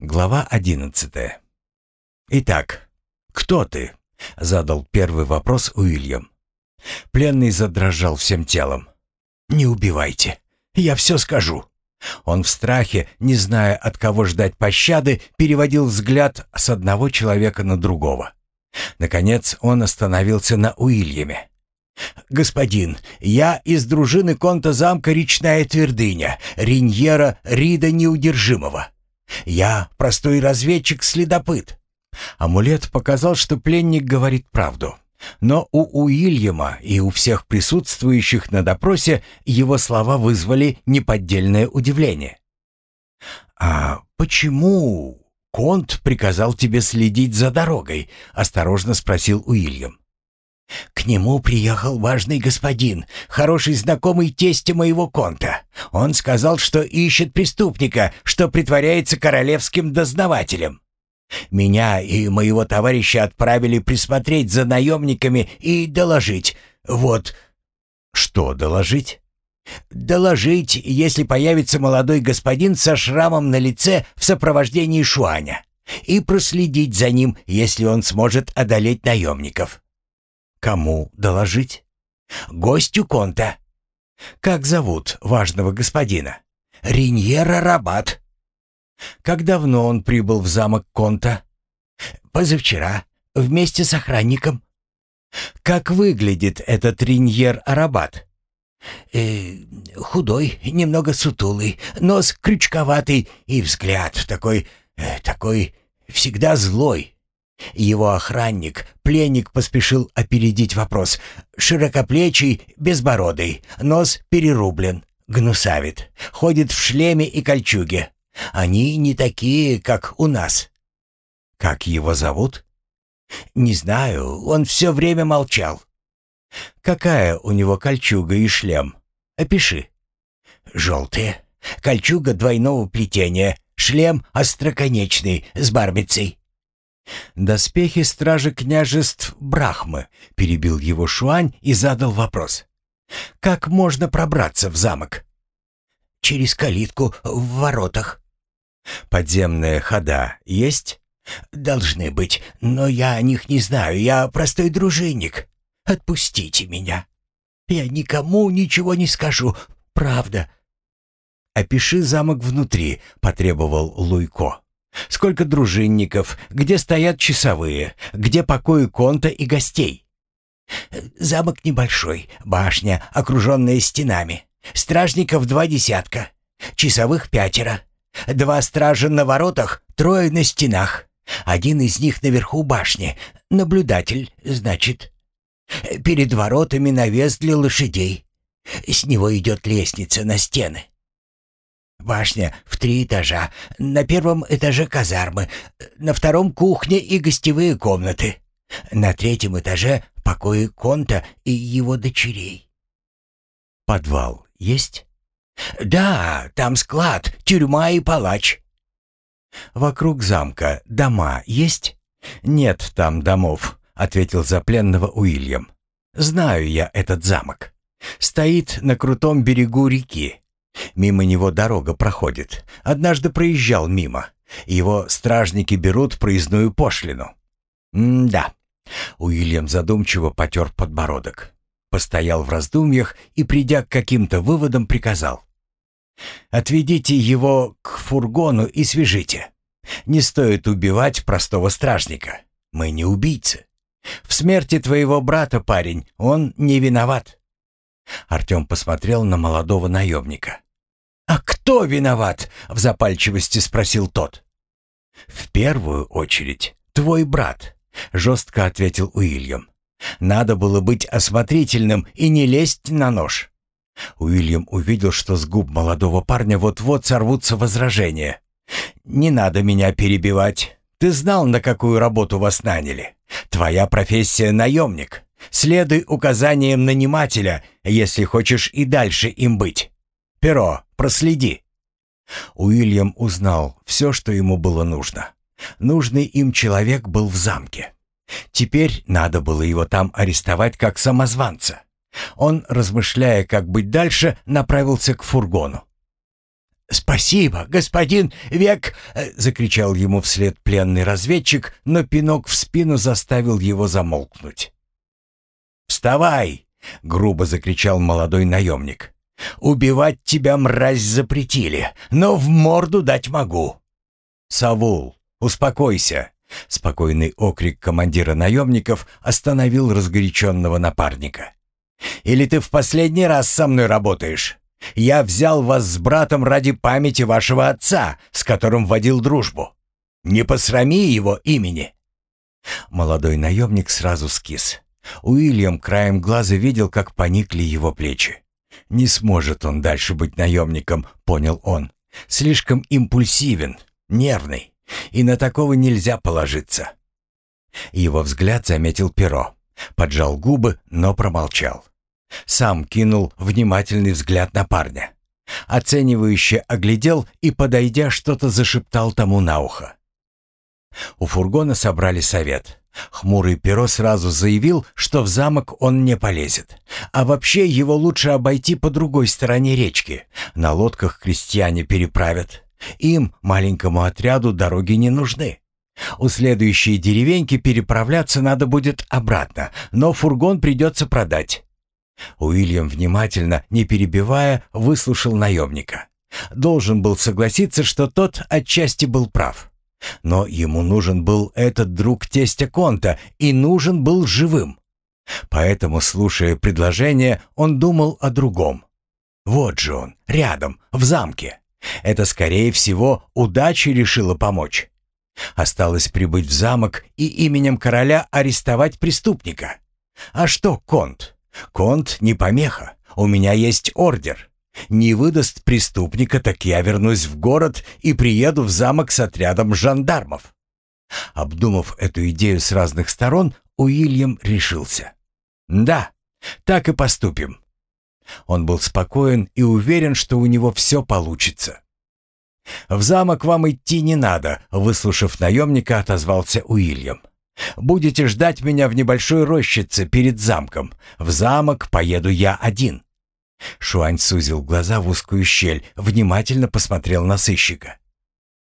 Глава одиннадцатая. «Итак, кто ты?» — задал первый вопрос Уильям. Пленный задрожал всем телом. «Не убивайте. Я все скажу». Он в страхе, не зная, от кого ждать пощады, переводил взгляд с одного человека на другого. Наконец он остановился на Уильяме. «Господин, я из дружины конта замка Речная Твердыня, Риньера Рида Неудержимого. Я простой разведчик-следопыт». Амулет показал, что пленник говорит правду. Но у Уильяма и у всех присутствующих на допросе его слова вызвали неподдельное удивление. «А почему Конт приказал тебе следить за дорогой?» — осторожно спросил Уильям. «К нему приехал важный господин, хороший знакомый тестя моего конта. Он сказал, что ищет преступника, что притворяется королевским дознавателем. Меня и моего товарища отправили присмотреть за наемниками и доложить. Вот...» «Что доложить?» «Доложить, если появится молодой господин со шрамом на лице в сопровождении Шуаня, и проследить за ним, если он сможет одолеть наемников». Кому доложить? Гостю Конта. Как зовут важного господина? Риньера Рабат. Как давно он прибыл в замок Конта? Позавчера, вместе с охранником. Как выглядит этот Риньер Арабат? Э, худой, немного сутулый, нос крючковатый и взгляд такой, э, такой всегда злой. Его охранник, пленник поспешил опередить вопрос. Широкоплечий, безбородый, нос перерублен, гнусавит, ходит в шлеме и кольчуге. Они не такие, как у нас. Как его зовут? Не знаю, он все время молчал. Какая у него кольчуга и шлем? Опиши. Желтые. Кольчуга двойного плетения, шлем остроконечный с бармицей. «Доспехи стражи княжеств Брахмы», — перебил его Шуань и задал вопрос. «Как можно пробраться в замок?» «Через калитку в воротах». «Подземные хода есть?» «Должны быть, но я о них не знаю. Я простой дружинник. Отпустите меня. Я никому ничего не скажу. Правда». «Опиши замок внутри», — потребовал Луйко. Сколько дружинников, где стоят часовые, где покои конта и гостей? Замок небольшой, башня, окруженная стенами. Стражников два десятка, часовых пятеро. Два стража на воротах, трое на стенах. Один из них наверху башни, наблюдатель, значит. Перед воротами навес для лошадей. С него идет лестница на стены. Башня в три этажа. На первом этаже казармы, на втором кухня и гостевые комнаты. На третьем этаже покои Конта и его дочерей. Подвал есть? Да, там склад, тюрьма и палач. Вокруг замка дома есть? Нет там домов, ответил за пленного Уильям. Знаю я этот замок. Стоит на крутом берегу реки. Мимо него дорога проходит. Однажды проезжал мимо. Его стражники берут проездную пошлину. М-да. Уильям задумчиво потер подбородок. Постоял в раздумьях и, придя к каким-то выводам, приказал. «Отведите его к фургону и свяжите. Не стоит убивать простого стражника. Мы не убийцы. В смерти твоего брата, парень, он не виноват. Артем посмотрел на молодого наемника. «А кто виноват?» — в запальчивости спросил тот. «В первую очередь твой брат», — жестко ответил Уильям. «Надо было быть осмотрительным и не лезть на нож». Уильям увидел, что с губ молодого парня вот-вот сорвутся возражения. «Не надо меня перебивать. Ты знал, на какую работу вас наняли. Твоя профессия — наемник. Следуй указаниям нанимателя, если хочешь и дальше им быть. Перо, проследи». Уильям узнал все, что ему было нужно. Нужный им человек был в замке. Теперь надо было его там арестовать как самозванца. Он, размышляя, как быть дальше, направился к фургону. «Спасибо, господин Век!» — закричал ему вслед пленный разведчик, но пинок в спину заставил его замолкнуть. «Вставай!» — грубо закричал молодой наемник. «Убивать тебя, мразь, запретили, но в морду дать могу!» «Савул, успокойся!» Спокойный окрик командира наемников остановил разгоряченного напарника. «Или ты в последний раз со мной работаешь? Я взял вас с братом ради памяти вашего отца, с которым водил дружбу. Не посрами его имени!» Молодой наемник сразу скис. Уильям краем глаза видел, как поникли его плечи. «Не сможет он дальше быть наемником», — понял он. «Слишком импульсивен, нервный, и на такого нельзя положиться». Его взгляд заметил перо, поджал губы, но промолчал. Сам кинул внимательный взгляд на парня. Оценивающе оглядел и, подойдя, что-то зашептал тому на ухо. У фургона собрали совет. Хмурый перо сразу заявил, что в замок он не полезет. А вообще его лучше обойти по другой стороне речки. На лодках крестьяне переправят. Им, маленькому отряду, дороги не нужны. У следующей деревеньки переправляться надо будет обратно, но фургон придется продать. Уильям внимательно, не перебивая, выслушал наемника. Должен был согласиться, что тот отчасти был прав. Но ему нужен был этот друг тестя Конта и нужен был живым. Поэтому, слушая предложение, он думал о другом. Вот же он, рядом, в замке. Это, скорее всего, удача решила помочь. Осталось прибыть в замок и именем короля арестовать преступника. А что Конт? Конт не помеха. У меня есть ордер. Не выдаст преступника, так я вернусь в город и приеду в замок с отрядом жандармов. Обдумав эту идею с разных сторон, Уильям решился. Да, так и поступим. Он был спокоен и уверен, что у него все получится. «В замок вам идти не надо», — выслушав наемника, отозвался Уильям. Будете ждать меня в небольшой рощице перед замком. В замок поеду я один». Шуань сузил глаза в узкую щель, внимательно посмотрел на сыщика.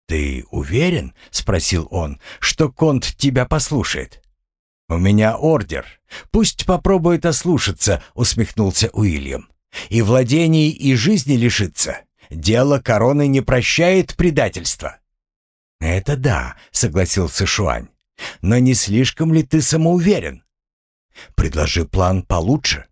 «Ты уверен?» — спросил он, — «что Конт тебя послушает?» «У меня ордер. Пусть попробует ослушаться», — усмехнулся Уильям. «И владений, и жизни лишится. Дело короны не прощает предательства». «Это да», — согласился Шуань. Но не слишком ли ты самоуверен? Предложи план получше.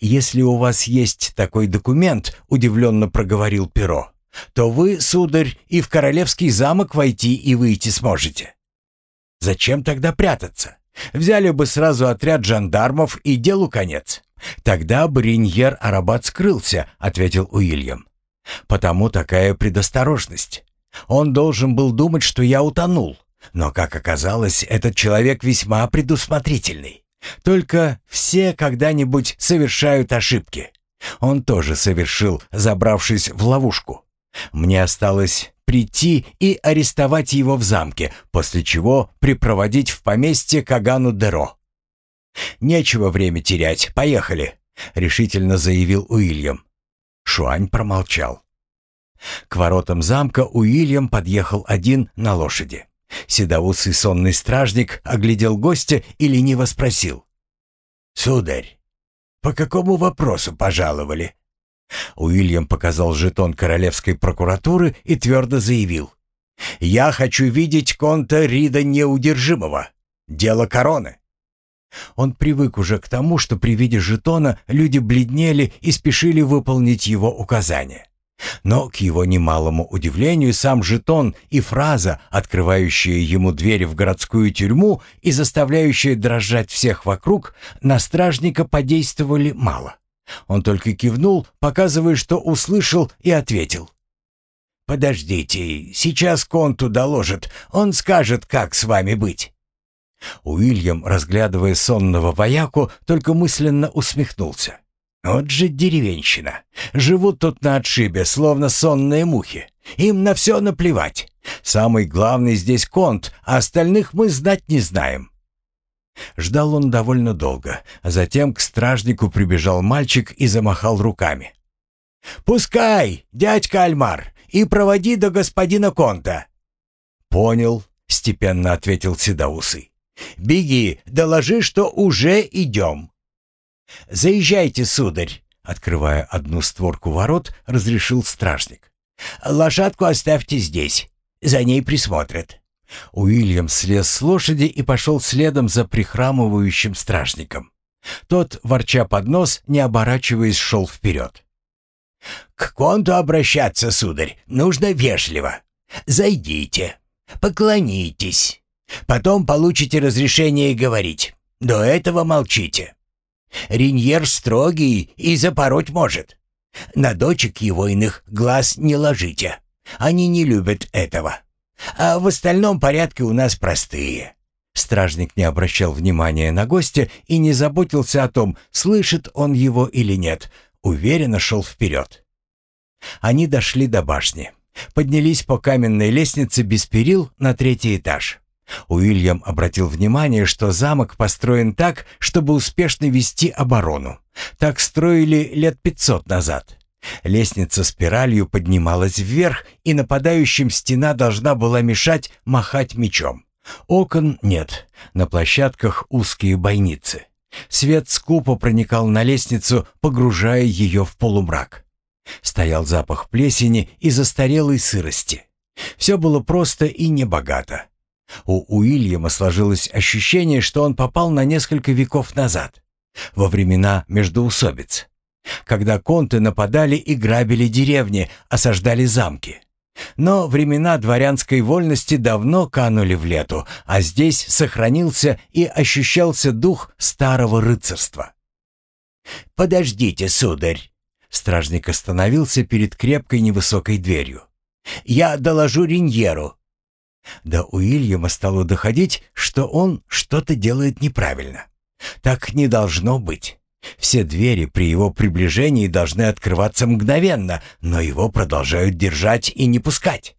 Если у вас есть такой документ, удивленно проговорил Перо, то вы, сударь, и в королевский замок войти и выйти сможете. Зачем тогда прятаться? Взяли бы сразу отряд жандармов и делу конец. Тогда Бриньер Арабат скрылся, ответил Уильям. Потому такая предосторожность. Он должен был думать, что я утонул. Но, как оказалось, этот человек весьма предусмотрительный. Только все когда-нибудь совершают ошибки. Он тоже совершил, забравшись в ловушку. Мне осталось прийти и арестовать его в замке, после чего припроводить в поместье Кагану Деро. «Нечего время терять, поехали», — решительно заявил Уильям. Шуань промолчал. К воротам замка Уильям подъехал один на лошади. Седоусый сонный стражник оглядел гостя и лениво спросил. «Сударь, по какому вопросу пожаловали?» Уильям показал жетон королевской прокуратуры и твердо заявил. «Я хочу видеть конта Рида Неудержимого. Дело короны». Он привык уже к тому, что при виде жетона люди бледнели и спешили выполнить его указания. Но, к его немалому удивлению, сам жетон и фраза, открывающая ему дверь в городскую тюрьму и заставляющая дрожать всех вокруг, на стражника подействовали мало. Он только кивнул, показывая, что услышал, и ответил. «Подождите, сейчас Конту доложит, он скажет, как с вами быть». Уильям, разглядывая сонного вояку, только мысленно усмехнулся. Вот же деревенщина. Живут тут на отшибе, словно сонные мухи. Им на все наплевать. Самый главный здесь конт, а остальных мы знать не знаем. Ждал он довольно долго, а затем к стражнику прибежал мальчик и замахал руками. «Пускай, дядька Альмар, и проводи до господина Конта». «Понял», — степенно ответил Седоусый. «Беги, доложи, что уже идем». «Заезжайте, сударь», — открывая одну створку ворот, разрешил стражник. «Лошадку оставьте здесь, за ней присмотрят». Уильям слез с лошади и пошел следом за прихрамывающим стражником. Тот, ворча под нос, не оборачиваясь, шел вперед. «К конту обращаться, сударь, нужно вежливо. Зайдите, поклонитесь. Потом получите разрешение говорить. До этого молчите. Риньер строгий и запороть может. На дочек его иных глаз не ложите. Они не любят этого. А в остальном порядке у нас простые. Стражник не обращал внимания на гостя и не заботился о том, слышит он его или нет, уверенно шел вперед. Они дошли до башни, поднялись по каменной лестнице без перил на третий этаж. Уильям обратил внимание, что замок построен так, чтобы успешно вести оборону. Так строили лет пятьсот назад. Лестница спиралью поднималась вверх, и нападающим стена должна была мешать махать мечом. Окон нет, на площадках узкие бойницы. Свет скупо проникал на лестницу, погружая ее в полумрак. Стоял запах плесени и застарелой сырости. Все было просто и небогато. У Уильяма сложилось ощущение, что он попал на несколько веков назад, во времена междоусобиц, когда конты нападали и грабили деревни, осаждали замки. Но времена дворянской вольности давно канули в лету, а здесь сохранился и ощущался дух старого рыцарства. «Подождите, сударь!» Стражник остановился перед крепкой невысокой дверью. «Я доложу Риньеру». До Уильяма стало доходить, что он что-то делает неправильно. Так не должно быть. Все двери при его приближении должны открываться мгновенно, но его продолжают держать и не пускать.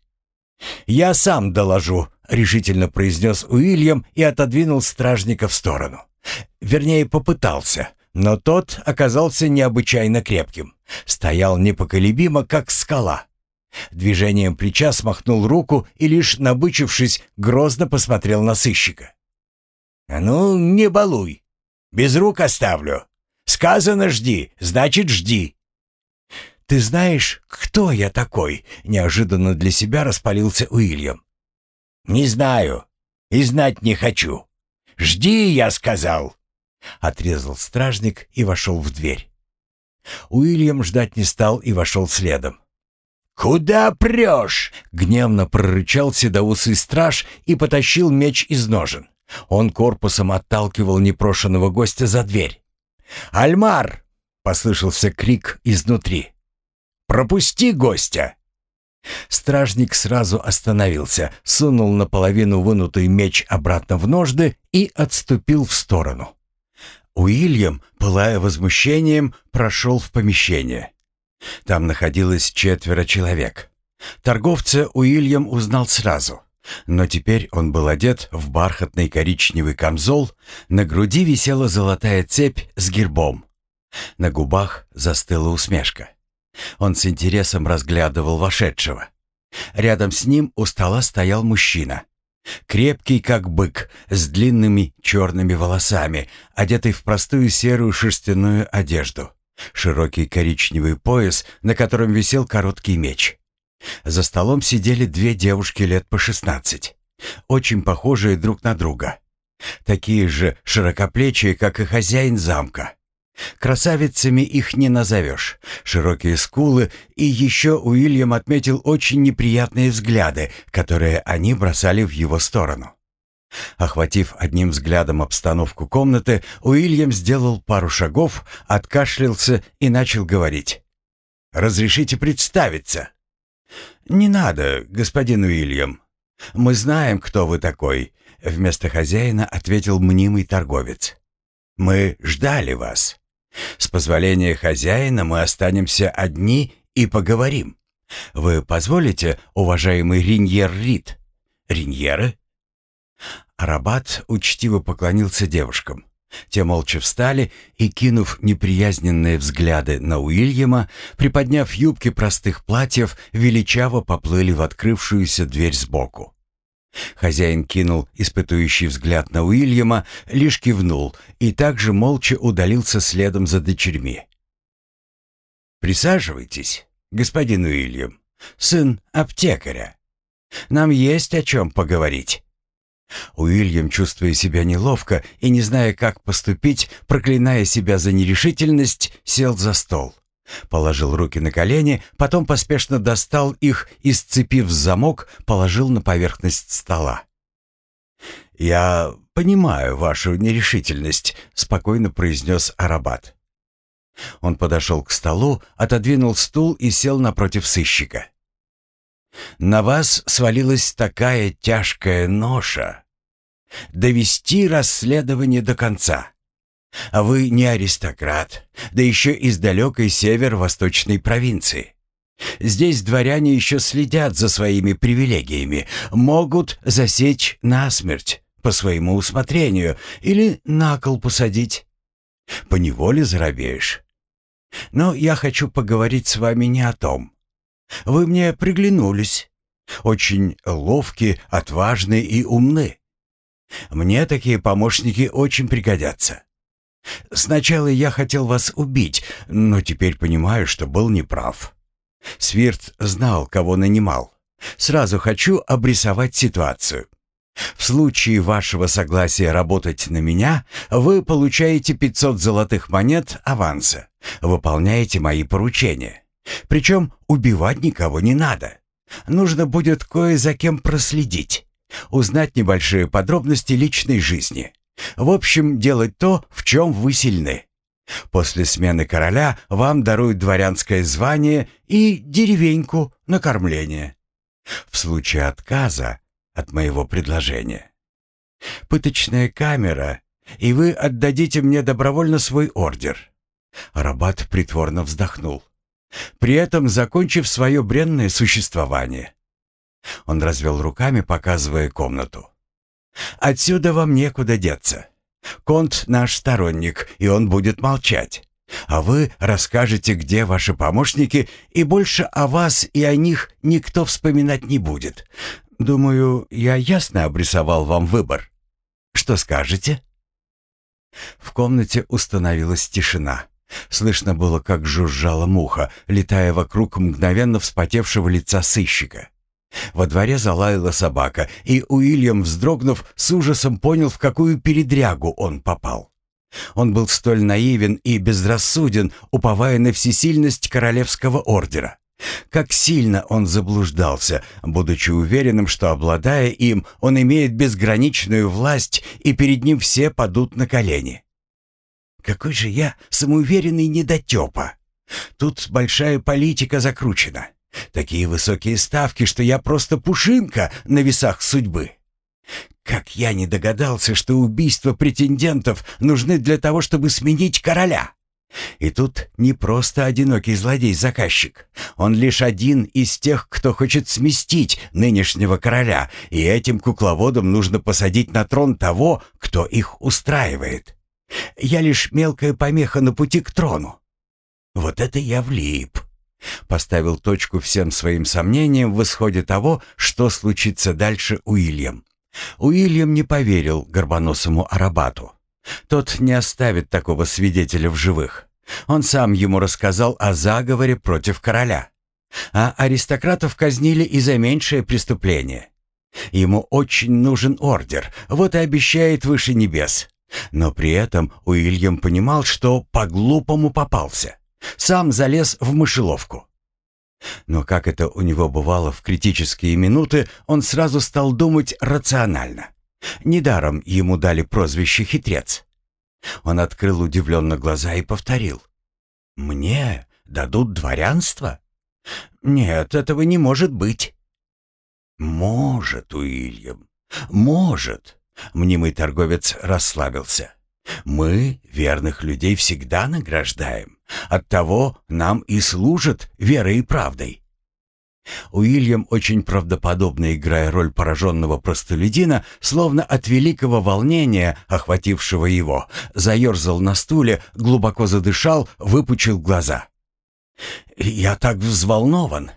«Я сам доложу», — решительно произнес Уильям и отодвинул стражника в сторону. Вернее, попытался, но тот оказался необычайно крепким. Стоял непоколебимо, как скала. Движением плеча смахнул руку и, лишь набычившись, грозно посмотрел на сыщика. «А ну, не балуй! Без рук оставлю!» Сказано «жди», значит «жди». «Ты знаешь, кто я такой?» — неожиданно для себя распалился Уильям. «Не знаю и знать не хочу. Жди, я сказал!» Отрезал стражник и вошел в дверь. Уильям ждать не стал и вошел следом. «Куда прешь?» — гневно прорычал седоусый страж и потащил меч из ножен. Он корпусом отталкивал непрошенного гостя за дверь. «Альмар!» — послышался крик изнутри. «Пропусти гостя!» Стражник сразу остановился, сунул наполовину вынутый меч обратно в ножды и отступил в сторону. Уильям, пылая возмущением, прошел в помещение. Там находилось четверо человек. Торговца Уильям узнал сразу. Но теперь он был одет в бархатный коричневый камзол, на груди висела золотая цепь с гербом. На губах застыла усмешка. Он с интересом разглядывал вошедшего. Рядом с ним у стола стоял мужчина. Крепкий, как бык, с длинными черными волосами, одетый в простую серую шерстяную одежду. Широкий коричневый пояс, на котором висел короткий меч. За столом сидели две девушки лет по шестнадцать, очень похожие друг на друга. Такие же широкоплечие, как и хозяин замка. Красавицами их не назовешь. Широкие скулы, и еще Уильям отметил очень неприятные взгляды, которые они бросали в его сторону. Охватив одним взглядом обстановку комнаты, Уильям сделал пару шагов, откашлялся и начал говорить. «Разрешите представиться?» «Не надо, господин Уильям. Мы знаем, кто вы такой», — вместо хозяина ответил мнимый торговец. «Мы ждали вас. С позволения хозяина мы останемся одни и поговорим. Вы позволите, уважаемый Риньер Рид? Риньеры?» Арабат учтиво поклонился девушкам. Те молча встали и, кинув неприязненные взгляды на Уильяма, приподняв юбки простых платьев, величаво поплыли в открывшуюся дверь сбоку. Хозяин кинул испытующий взгляд на Уильяма, лишь кивнул и также молча удалился следом за дочерьми. «Присаживайтесь, господин Уильям, сын аптекаря. Нам есть о чем поговорить». Уильям, чувствуя себя неловко и не зная, как поступить, проклиная себя за нерешительность, сел за стол. Положил руки на колени, потом поспешно достал их и, сцепив замок, положил на поверхность стола. «Я понимаю вашу нерешительность», — спокойно произнес Арабат. Он подошел к столу, отодвинул стул и сел напротив сыщика. «На вас свалилась такая тяжкая ноша. Довести расследование до конца. А вы не аристократ, да еще из далекой северо-восточной провинции. Здесь дворяне еще следят за своими привилегиями, могут засечь насмерть по своему усмотрению или на кол посадить. Поневоле заробеешь. Но я хочу поговорить с вами не о том. Вы мне приглянулись. Очень ловкие, отважные и умны. Мне такие помощники очень пригодятся. Сначала я хотел вас убить, но теперь понимаю, что был неправ. Свирт знал, кого нанимал. Сразу хочу обрисовать ситуацию. В случае вашего согласия работать на меня, вы получаете 500 золотых монет аванса. Выполняете мои поручения. Причем убивать никого не надо. Нужно будет кое за кем проследить. Узнать небольшие подробности личной жизни. В общем, делать то, в чем вы сильны. После смены короля вам даруют дворянское звание и деревеньку на кормление. В случае отказа от моего предложения. Пыточная камера, и вы отдадите мне добровольно свой ордер. Рабат притворно вздохнул, при этом закончив свое бренное существование. Он развел руками, показывая комнату. Отсюда вам некуда деться. Конт наш сторонник, и он будет молчать. А вы расскажете, где ваши помощники, и больше о вас и о них никто вспоминать не будет. Думаю, я ясно обрисовал вам выбор. Что скажете?» В комнате установилась тишина. Слышно было, как жужжала муха, летая вокруг мгновенно вспотевшего лица сыщика. Во дворе залаяла собака, и Уильям, вздрогнув, с ужасом понял, в какую передрягу он попал. Он был столь наивен и безрассуден, уповая на всесильность королевского ордера. Как сильно он заблуждался, будучи уверенным, что, обладая им, он имеет безграничную власть, и перед ним все падут на колени. Какой же я самоуверенный недотепа! Тут большая политика закручена. Такие высокие ставки, что я просто пушинка на весах судьбы. Как я не догадался, что убийства претендентов нужны для того, чтобы сменить короля. И тут не просто одинокий злодей-заказчик. Он лишь один из тех, кто хочет сместить нынешнего короля, и этим кукловодам нужно посадить на трон того, кто их устраивает. Я лишь мелкая помеха на пути к трону. Вот это я влип. Поставил точку всем своим сомнениям в исходе того, что случится дальше Уильям. Уильям не поверил горбоносому Арабату. Тот не оставит такого свидетеля в живых. Он сам ему рассказал о заговоре против короля. А аристократов казнили и за меньшее преступление. Ему очень нужен ордер, вот и обещает выше небес. Но при этом Уильям понимал, что по-глупому попался. Сам залез в мышеловку. Но как это у него бывало в критические минуты, он сразу стал думать рационально. Недаром ему дали прозвище «хитрец». Он открыл удивленно глаза и повторил. «Мне дадут дворянство? Нет, этого не может быть». «Может, Уильям, может», — мнимый торговец расслабился. Мы верных людей всегда награждаем. Оттого нам и служат верой и правдой. Уильям, очень правдоподобно играя роль пораженного простолюдина, словно от великого волнения, охватившего его, заерзал на стуле, глубоко задышал, выпучил глаза. «Я так взволнован.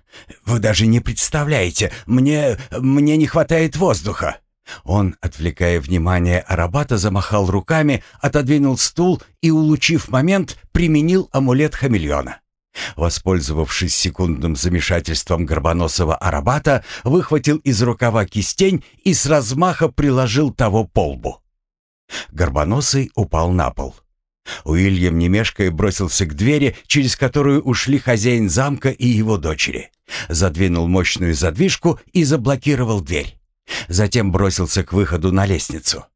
Вы даже не представляете. Мне... мне не хватает воздуха». Он, отвлекая внимание Арабата, замахал руками, отодвинул стул и, улучив момент, применил амулет хамелеона. Воспользовавшись секундным замешательством горбоносого арабата, выхватил из рукава кистень и с размаха приложил того по лбу. Горбоносый упал на пол. Уильям немешкой бросился к двери, через которую ушли хозяин замка и его дочери. Задвинул мощную задвижку и заблокировал дверь. Затем бросился к выходу на лестницу.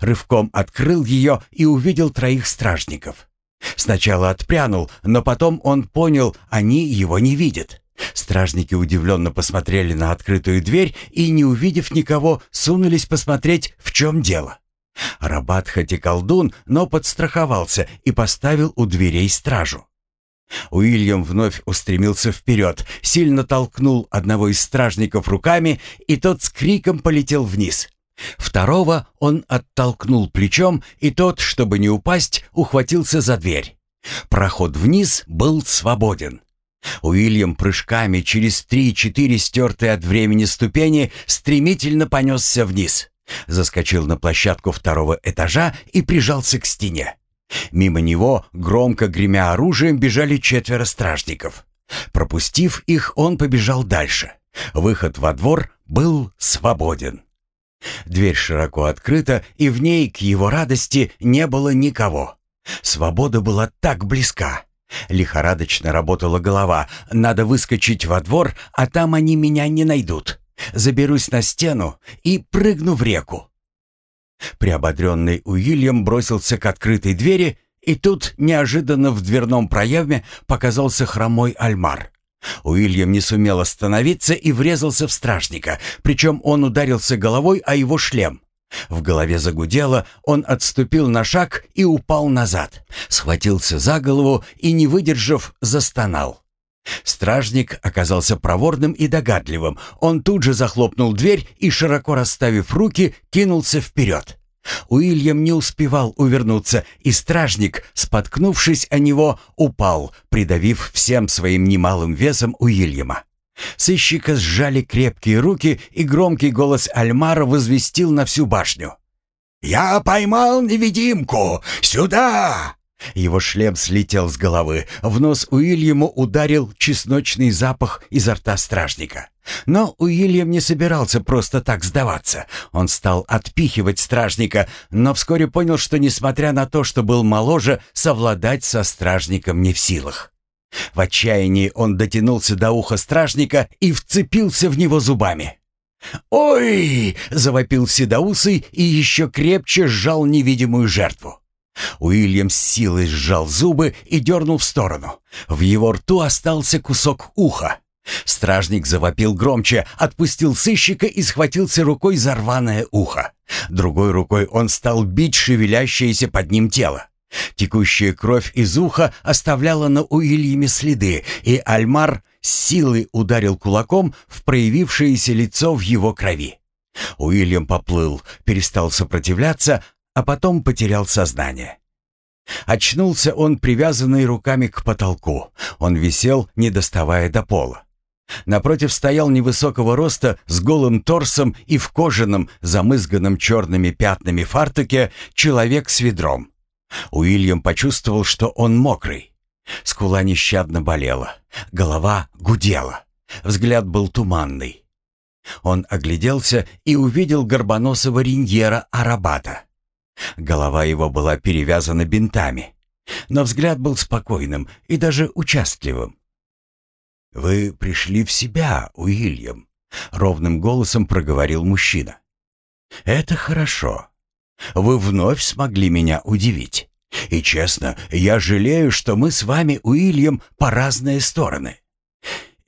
Рывком открыл ее и увидел троих стражников. Сначала отпрянул, но потом он понял, они его не видят. Стражники удивленно посмотрели на открытую дверь и, не увидев никого, сунулись посмотреть, в чем дело. Рабат хоть и колдун, но подстраховался и поставил у дверей стражу. Уильям вновь устремился вперед, сильно толкнул одного из стражников руками, и тот с криком полетел вниз. Второго он оттолкнул плечом, и тот, чтобы не упасть, ухватился за дверь. Проход вниз был свободен. Уильям прыжками через три-четыре стертые от времени ступени стремительно понесся вниз. Заскочил на площадку второго этажа и прижался к стене. Мимо него, громко гремя оружием, бежали четверо стражников. Пропустив их, он побежал дальше. Выход во двор был свободен. Дверь широко открыта, и в ней, к его радости, не было никого. Свобода была так близка. Лихорадочно работала голова. Надо выскочить во двор, а там они меня не найдут. Заберусь на стену и прыгну в реку. Приободренный Уильям бросился к открытой двери, и тут неожиданно в дверном проеме показался хромой Альмар. Уильям не сумел остановиться и врезался в стражника, причем он ударился головой о его шлем. В голове загудело, он отступил на шаг и упал назад, схватился за голову и, не выдержав, застонал. Стражник оказался проворным и догадливым. Он тут же захлопнул дверь и, широко расставив руки, кинулся вперед. Уильям не успевал увернуться, и стражник, споткнувшись о него, упал, придавив всем своим немалым весом Уильяма. Сыщика сжали крепкие руки, и громкий голос Альмара возвестил на всю башню. «Я поймал невидимку! Сюда!» Его шлем слетел с головы. В нос Уильяму ударил чесночный запах изо рта стражника. Но Уильям не собирался просто так сдаваться. Он стал отпихивать стражника, но вскоре понял, что, несмотря на то, что был моложе, совладать со стражником не в силах. В отчаянии он дотянулся до уха стражника и вцепился в него зубами. «Ой!» — завопил Седоусый и еще крепче сжал невидимую жертву. Уильям с силой сжал зубы и дернул в сторону. В его рту остался кусок уха. Стражник завопил громче, отпустил сыщика и схватился рукой за рваное ухо. Другой рукой он стал бить шевелящееся под ним тело. Текущая кровь из уха оставляла на Уильяме следы, и Альмар силой ударил кулаком в проявившееся лицо в его крови. Уильям поплыл, перестал сопротивляться, а потом потерял сознание. Очнулся он, привязанный руками к потолку. Он висел, не доставая до пола. Напротив стоял невысокого роста с голым торсом и в кожаном, замызганном черными пятнами фартуке человек с ведром. Уильям почувствовал, что он мокрый. Скула нещадно болела, голова гудела, взгляд был туманный. Он огляделся и увидел горбоносого риньера Арабата. Голова его была перевязана бинтами, но взгляд был спокойным и даже участливым. «Вы пришли в себя, Уильям», — ровным голосом проговорил мужчина. «Это хорошо. Вы вновь смогли меня удивить. И честно, я жалею, что мы с вами, Уильям, по разные стороны.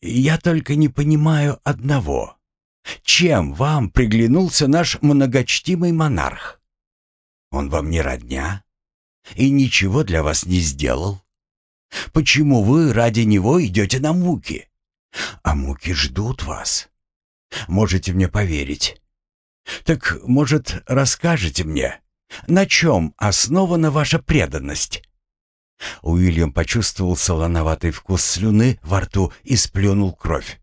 Я только не понимаю одного. Чем вам приглянулся наш многочтимый монарх? Он вам не родня и ничего для вас не сделал. Почему вы ради него идете на муки? А муки ждут вас. Можете мне поверить. Так, может, расскажете мне, на чем основана ваша преданность?» Уильям почувствовал солоноватый вкус слюны во рту и сплюнул кровь.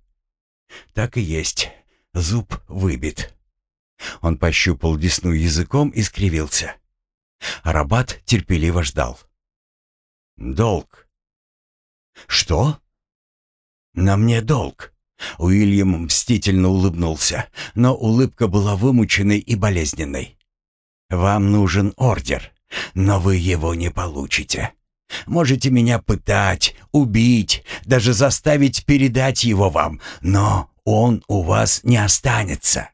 «Так и есть. Зуб выбит». Он пощупал десну языком и скривился. Арабат терпеливо ждал. «Долг». «Что?» «На мне долг». Уильям мстительно улыбнулся, но улыбка была вымученной и болезненной. «Вам нужен ордер, но вы его не получите. Можете меня пытать, убить, даже заставить передать его вам, но он у вас не останется.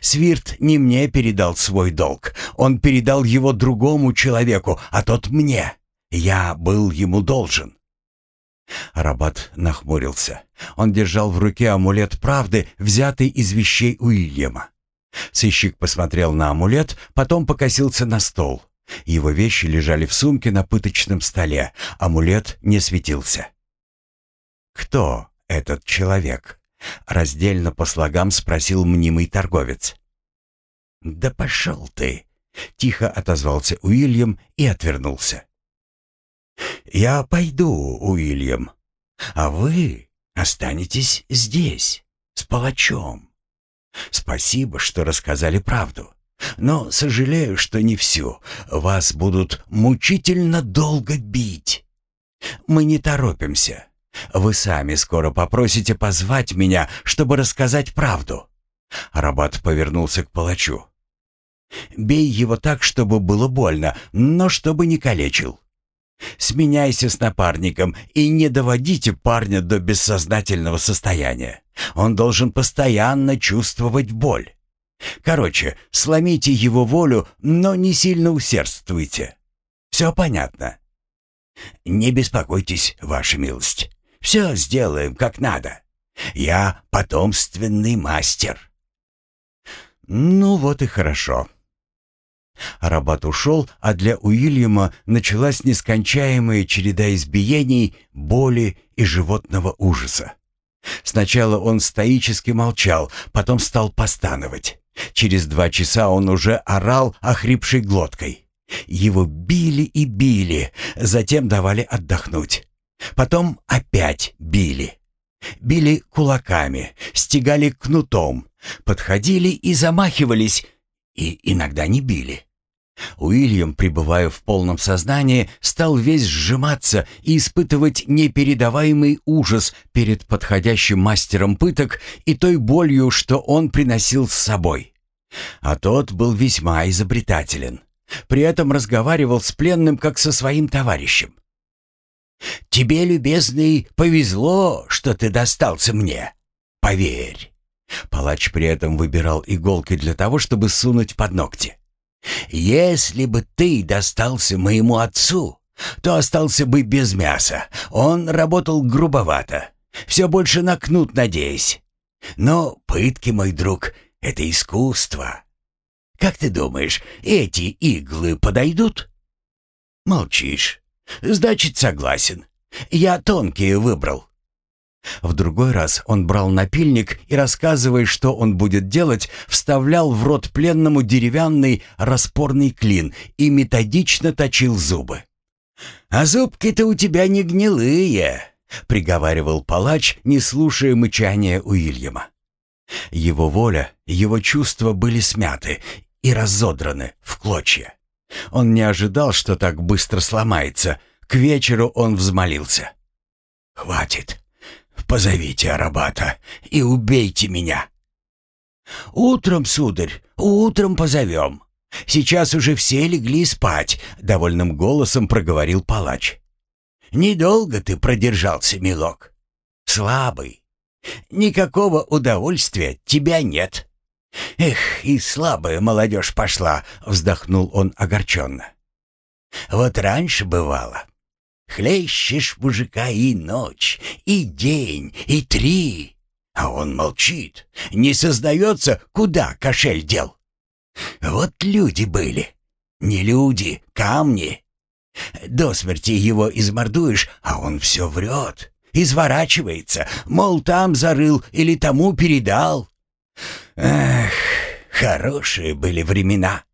Свирт не мне передал свой долг, он передал его другому человеку, а тот мне. Я был ему должен». Рабат нахмурился. Он держал в руке амулет правды, взятый из вещей Уильяма. Сыщик посмотрел на амулет, потом покосился на стол. Его вещи лежали в сумке на пыточном столе. Амулет не светился. «Кто этот человек?» — раздельно по слогам спросил мнимый торговец. «Да пошел ты!» — тихо отозвался Уильям и отвернулся. «Я пойду, Уильям, а вы останетесь здесь, с палачом. Спасибо, что рассказали правду. Но сожалею, что не всю. Вас будут мучительно долго бить. Мы не торопимся. Вы сами скоро попросите позвать меня, чтобы рассказать правду». Рабат повернулся к палачу. «Бей его так, чтобы было больно, но чтобы не калечил. Сменяйся с напарником и не доводите парня до бессознательного состояния. Он должен постоянно чувствовать боль. Короче, сломите его волю, но не сильно усердствуйте. Все понятно? Не беспокойтесь, ваша милость. Все сделаем как надо. Я потомственный мастер. Ну вот и хорошо. Рабат ушел, а для Уильяма началась нескончаемая череда избиений, боли и животного ужаса. Сначала он стоически молчал, потом стал постановать. Через два часа он уже орал охрипшей глоткой. Его били и били, затем давали отдохнуть. Потом опять били. Били кулаками, стегали кнутом, подходили и замахивались, и иногда не били. Уильям, пребывая в полном сознании, стал весь сжиматься и испытывать непередаваемый ужас перед подходящим мастером пыток и той болью, что он приносил с собой. А тот был весьма изобретателен. При этом разговаривал с пленным, как со своим товарищем. «Тебе, любезный, повезло, что ты достался мне. Поверь». Палач при этом выбирал иголки для того, чтобы сунуть под ногти. «Если бы ты достался моему отцу, то остался бы без мяса. Он работал грубовато, все больше на кнут надеясь. Но пытки, мой друг, — это искусство. Как ты думаешь, эти иглы подойдут?» «Молчишь. Значит, согласен. Я тонкие выбрал. В другой раз он брал напильник и, рассказывая, что он будет делать, вставлял в рот пленному деревянный распорный клин и методично точил зубы. «А зубки-то у тебя не гнилые», — приговаривал палач, не слушая мычания Уильяма. Его воля, его чувства были смяты и разодраны в клочья. Он не ожидал, что так быстро сломается. К вечеру он взмолился. «Хватит. Позовите Арабата и убейте меня». «Утром, сударь, утром позовем. Сейчас уже все легли спать», — довольным голосом проговорил палач. «Недолго ты продержался, милок. Слабый. Никакого удовольствия тебя нет». «Эх, и слабая молодежь пошла», — вздохнул он огорченно. «Вот раньше бывало. Хлещешь мужика и ночь, и день, и три. А он молчит, не сознается, куда кошель дел. Вот люди были. Не люди, камни. До смерти его измордуешь, а он все врет. Изворачивается, мол, там зарыл или тому передал. Эх, хорошие были времена.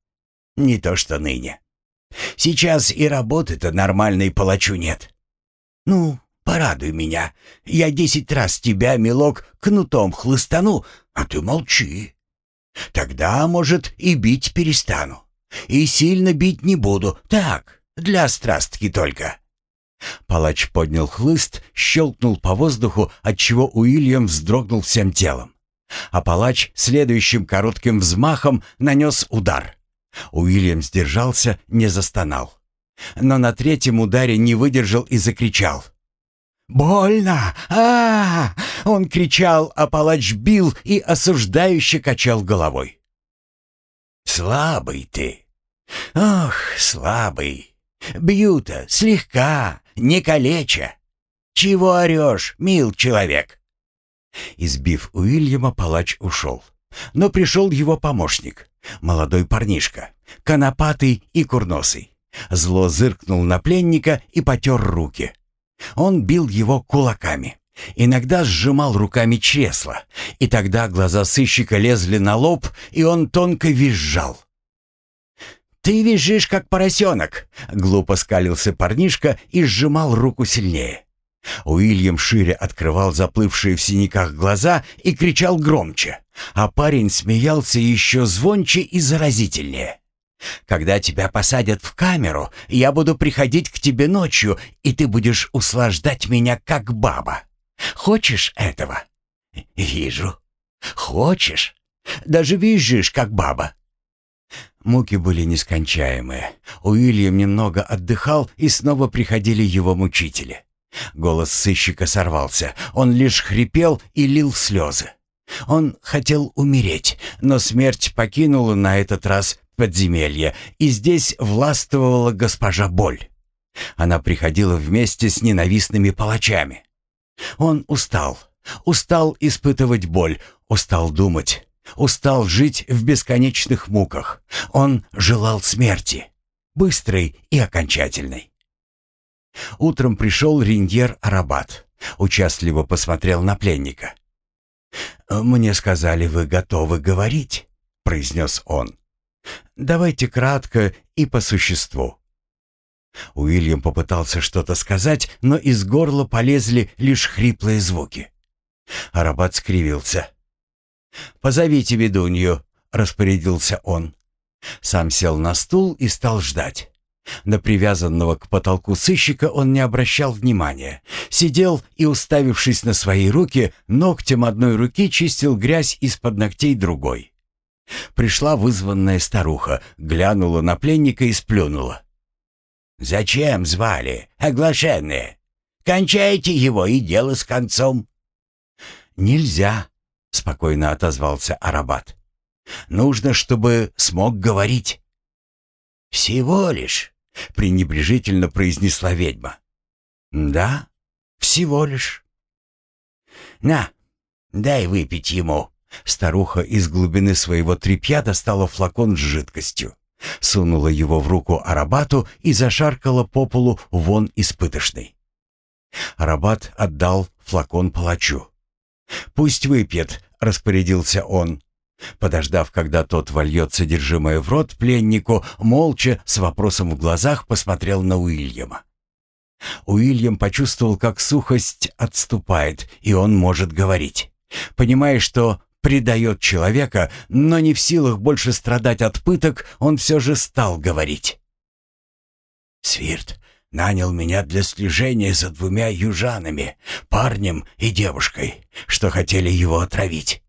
Не то что ныне. Сейчас и работы-то нормальной палачу нет. Ну, порадуй меня. Я десять раз тебя, милок, кнутом хлыстану, а ты молчи. Тогда, может, и бить перестану. И сильно бить не буду. Так, для страстки только. Палач поднял хлыст, щелкнул по воздуху, отчего Уильям вздрогнул всем телом. А палач следующим коротким взмахом нанес удар. Уильям сдержался, не застонал. Но на третьем ударе не выдержал и закричал. «Больно! а, -а, -а Он кричал, а палач бил и осуждающе качал головой. «Слабый ты! Ох, слабый! Бью-то слегка, не калеча! Чего орешь, мил человек?» Избив Уильяма, палач ушел. Но пришел его помощник, молодой парнишка, конопатый и курносый. Зло зыркнул на пленника и потер руки. Он бил его кулаками. Иногда сжимал руками чресло, и тогда глаза сыщика лезли на лоб, и он тонко визжал. «Ты визжишь, как поросенок!» — глупо скалился парнишка и сжимал руку сильнее. Уильям шире открывал заплывшие в синяках глаза и кричал громче, а парень смеялся еще звонче и заразительнее. «Когда тебя посадят в камеру, я буду приходить к тебе ночью, и ты будешь услаждать меня как баба. Хочешь этого?» «Вижу. Хочешь? Даже визжишь, как баба». Муки были нескончаемые. Уильям немного отдыхал, и снова приходили его мучители. Голос сыщика сорвался. Он лишь хрипел и лил слезы. Он хотел умереть, но смерть покинула на этот раз подземелье, и здесь властвовала госпожа Боль. Она приходила вместе с ненавистными палачами. Он устал, устал испытывать боль, устал думать, устал жить в бесконечных муках. Он желал смерти, быстрой и окончательной. Утром пришел Риньер Арабат. Участливо посмотрел на пленника. «Мне сказали, вы готовы говорить», — произнес он. «Давайте кратко и по существу». Уильям попытался что-то сказать, но из горла полезли лишь хриплые звуки. Арабат скривился. «Позовите ведунью», — распорядился он. Сам сел на стул и стал ждать. На привязанного к потолку сыщика он не обращал внимания. Сидел и, уставившись на свои руки, ногтем одной руки чистил грязь из-под ногтей другой. Пришла вызванная старуха, глянула на пленника и сплюнула. «Зачем звали, оглашенные? Кончайте его, и дело с концом». «Нельзя», — спокойно отозвался Арабат. «Нужно, чтобы смог говорить». «Всего лишь», — пренебрежительно произнесла ведьма. «Да, всего лишь». «На, дай выпить ему». Старуха из глубины своего тряпья достала флакон с жидкостью, сунула его в руку Арабату и зашаркала по полу вон из. Арабат отдал флакон палачу. «Пусть выпьет», — распорядился он. Подождав, когда тот вольет содержимое в рот пленнику, молча, с вопросом в глазах, посмотрел на Уильяма. Уильям почувствовал, как сухость отступает, и он может говорить. Понимая, что предает человека, но не в силах больше страдать от пыток, он все же стал говорить. «Свирт нанял меня для слежения за двумя южанами, парнем и девушкой, что хотели его отравить.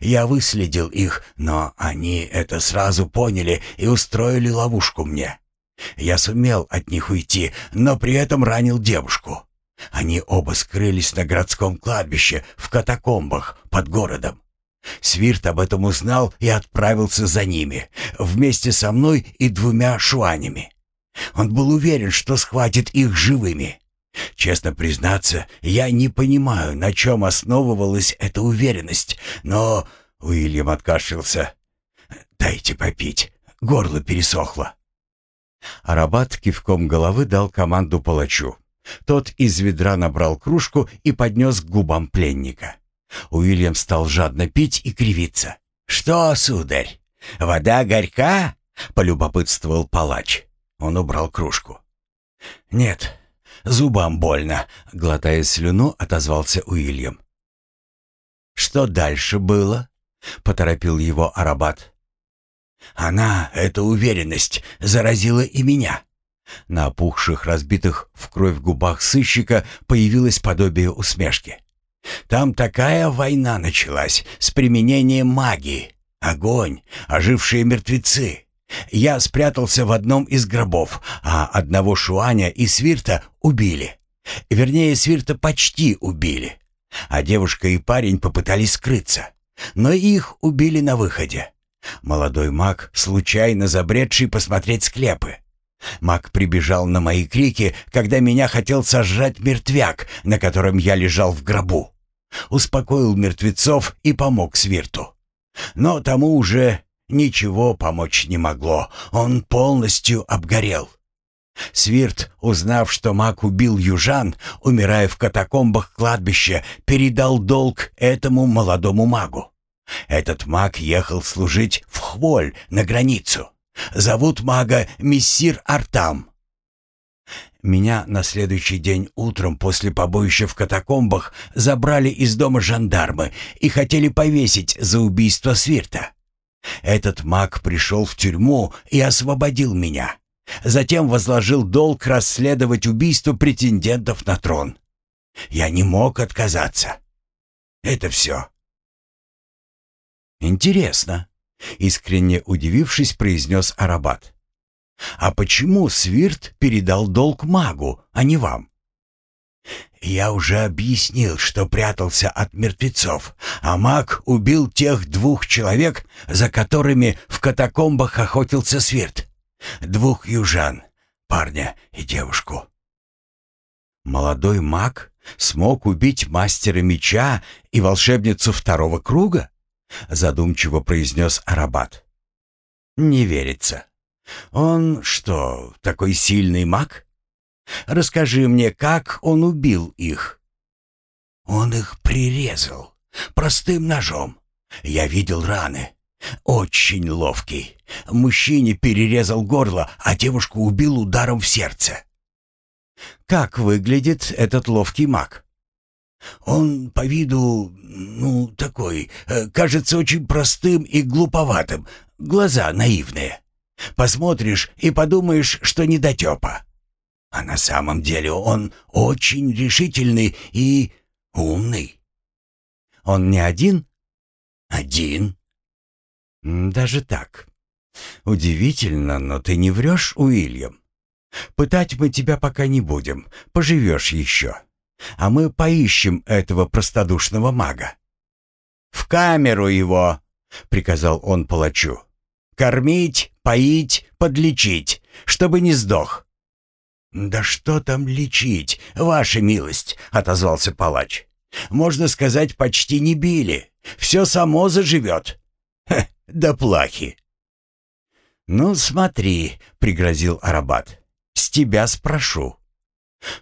Я выследил их, но они это сразу поняли и устроили ловушку мне. Я сумел от них уйти, но при этом ранил девушку. Они оба скрылись на городском кладбище в катакомбах под городом. Свирт об этом узнал и отправился за ними, вместе со мной и двумя шуанями. Он был уверен, что схватит их живыми. Честно признаться, я не понимаю, на чем основывалась эта уверенность, но...» Уильям откашлялся. «Дайте попить, горло пересохло». Арабат кивком головы дал команду палачу. Тот из ведра набрал кружку и поднес к губам пленника. Уильям стал жадно пить и кривиться. «Что, сударь, вода горька?» — полюбопытствовал палач. Он убрал кружку. «Нет, зубам больно», — глотая слюну, отозвался Уильям. «Что дальше было?» — поторопил его Арабат. «Она, эта уверенность, заразила и меня». На опухших, разбитых в кровь губах сыщика появилось подобие усмешки. «Там такая война началась с применением магии. Огонь, ожившие мертвецы. Я спрятался в одном из гробов, а одного Шуаня и Свирта убили. Вернее, Свирта почти убили. А девушка и парень попытались скрыться. Но их убили на выходе. Молодой маг, случайно забредший посмотреть склепы. Маг прибежал на мои крики, когда меня хотел сожрать мертвяк, на котором я лежал в гробу. Успокоил мертвецов и помог Свирту. Но тому уже ничего помочь не могло, он полностью обгорел. Свирт, узнав, что маг убил южан, умирая в катакомбах кладбища, передал долг этому молодому магу. Этот маг ехал служить в Хволь на границу. Зовут мага Мессир Артам. Меня на следующий день утром после побоища в катакомбах забрали из дома жандармы и хотели повесить за убийство Свирта. Этот маг пришел в тюрьму и освободил меня. Затем возложил долг расследовать убийство претендентов на трон. Я не мог отказаться. Это все. «Интересно», — искренне удивившись, произнес Арабат. «А почему Свирт передал долг магу, а не вам?» «Я уже объяснил, что прятался от мертвецов, а маг убил тех двух человек, за которыми в катакомбах охотился Свирт. Двух южан, парня и девушку». «Молодой маг смог убить мастера меча и волшебницу второго круга?» задумчиво произнес Арабат. Не верится. Он что, такой сильный маг? Расскажи мне, как он убил их? Он их прирезал простым ножом. Я видел раны. Очень ловкий. Мужчине перерезал горло, а девушку убил ударом в сердце. Как выглядит этот ловкий маг? Он по виду, ну, такой, э, кажется очень простым и глуповатым, глаза наивные. Посмотришь и подумаешь, что недотепа. А на самом деле он очень решительный и умный. Он не один? Один. Даже так. Удивительно, но ты не врешь, Уильям. Пытать мы тебя пока не будем, поживешь еще а мы поищем этого простодушного мага». «В камеру его!» — приказал он палачу. «Кормить, поить, подлечить, чтобы не сдох». «Да что там лечить, ваша милость!» — отозвался палач. «Можно сказать, почти не били. Все само заживет. Хе, да плахи!» «Ну, смотри», — пригрозил Арабат. «С тебя спрошу».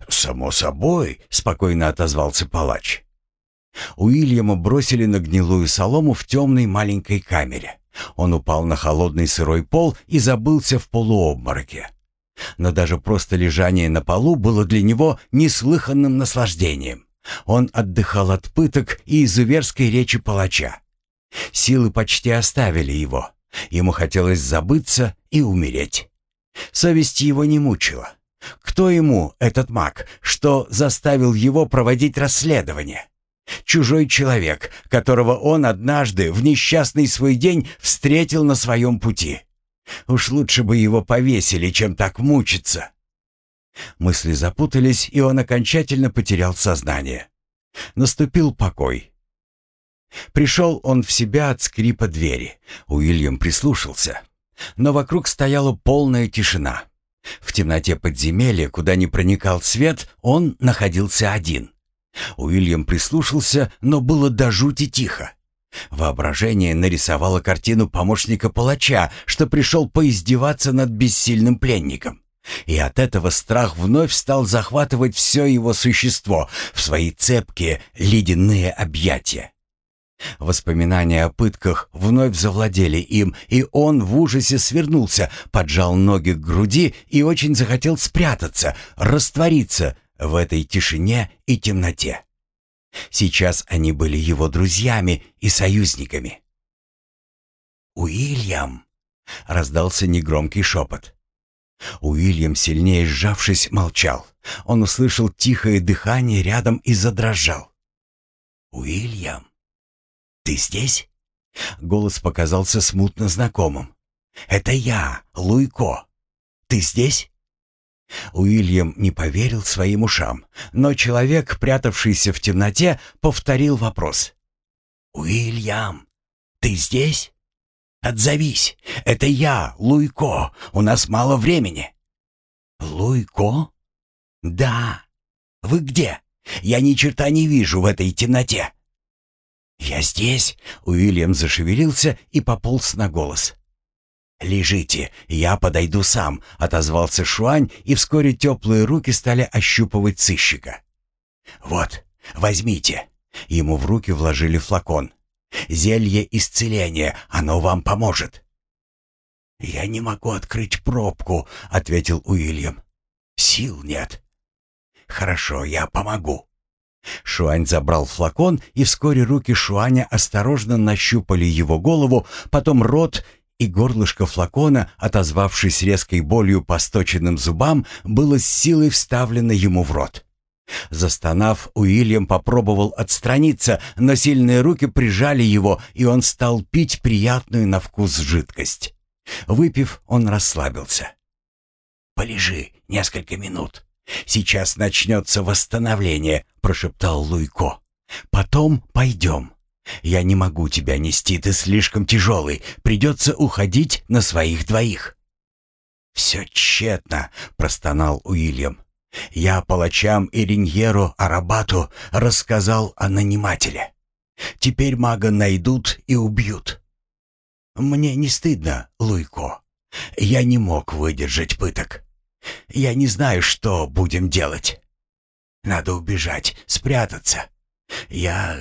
«Само собой», — спокойно отозвался палач. Уильяма бросили на гнилую солому в темной маленькой камере. Он упал на холодный сырой пол и забылся в полуобмороке. Но даже просто лежание на полу было для него неслыханным наслаждением. Он отдыхал от пыток и изуверской речи палача. Силы почти оставили его. Ему хотелось забыться и умереть. Совесть его не мучила. Кто ему, этот маг, что заставил его проводить расследование? Чужой человек, которого он однажды в несчастный свой день встретил на своем пути. Уж лучше бы его повесили, чем так мучиться. Мысли запутались, и он окончательно потерял сознание. Наступил покой. Пришел он в себя от скрипа двери. Уильям прислушался. Но вокруг стояла полная тишина. В темноте подземелья, куда не проникал свет, он находился один. Уильям прислушался, но было до жути тихо. Воображение нарисовало картину помощника палача, что пришел поиздеваться над бессильным пленником. И от этого страх вновь стал захватывать все его существо в свои цепкие ледяные объятия. Воспоминания о пытках вновь завладели им, и он в ужасе свернулся, поджал ноги к груди и очень захотел спрятаться, раствориться в этой тишине и темноте. Сейчас они были его друзьями и союзниками. «Уильям!» — раздался негромкий шепот. Уильям, сильнее сжавшись, молчал. Он услышал тихое дыхание рядом и задрожал. «Уильям, ты здесь?» Голос показался смутно знакомым. «Это я, Луйко. Ты здесь?» Уильям не поверил своим ушам, но человек, прятавшийся в темноте, повторил вопрос. «Уильям, ты здесь?» Отзовись! Это я, Луйко. У нас мало времени». «Луйко?» «Да. Вы где? Я ни черта не вижу в этой темноте». «Я здесь», — Уильям зашевелился и пополз на голос. «Лежите, я подойду сам», — отозвался Шуань, и вскоре теплые руки стали ощупывать сыщика. «Вот, возьмите». Ему в руки вложили флакон. Зелье исцеления, оно вам поможет». «Я не могу открыть пробку», — ответил Уильям. «Сил нет». «Хорошо, я помогу». Шуань забрал флакон, и вскоре руки Шуаня осторожно нащупали его голову, потом рот, и горлышко флакона, отозвавшись резкой болью по сточенным зубам, было с силой вставлено ему в рот. Застонав, Уильям попробовал отстраниться, но сильные руки прижали его, и он стал пить приятную на вкус жидкость. Выпив, он расслабился. «Полежи несколько минут. Сейчас начнется восстановление», — прошептал Луйко. «Потом пойдем. Я не могу тебя нести, ты слишком тяжелый. Придется уходить на своих двоих». «Все тщетно», — простонал Уильям. Я палачам и Риньеру Арабату рассказал о нанимателе. Теперь мага найдут и убьют. Мне не стыдно, Луйко. Я не мог выдержать пыток. Я не знаю, что будем делать. Надо убежать, спрятаться. Я...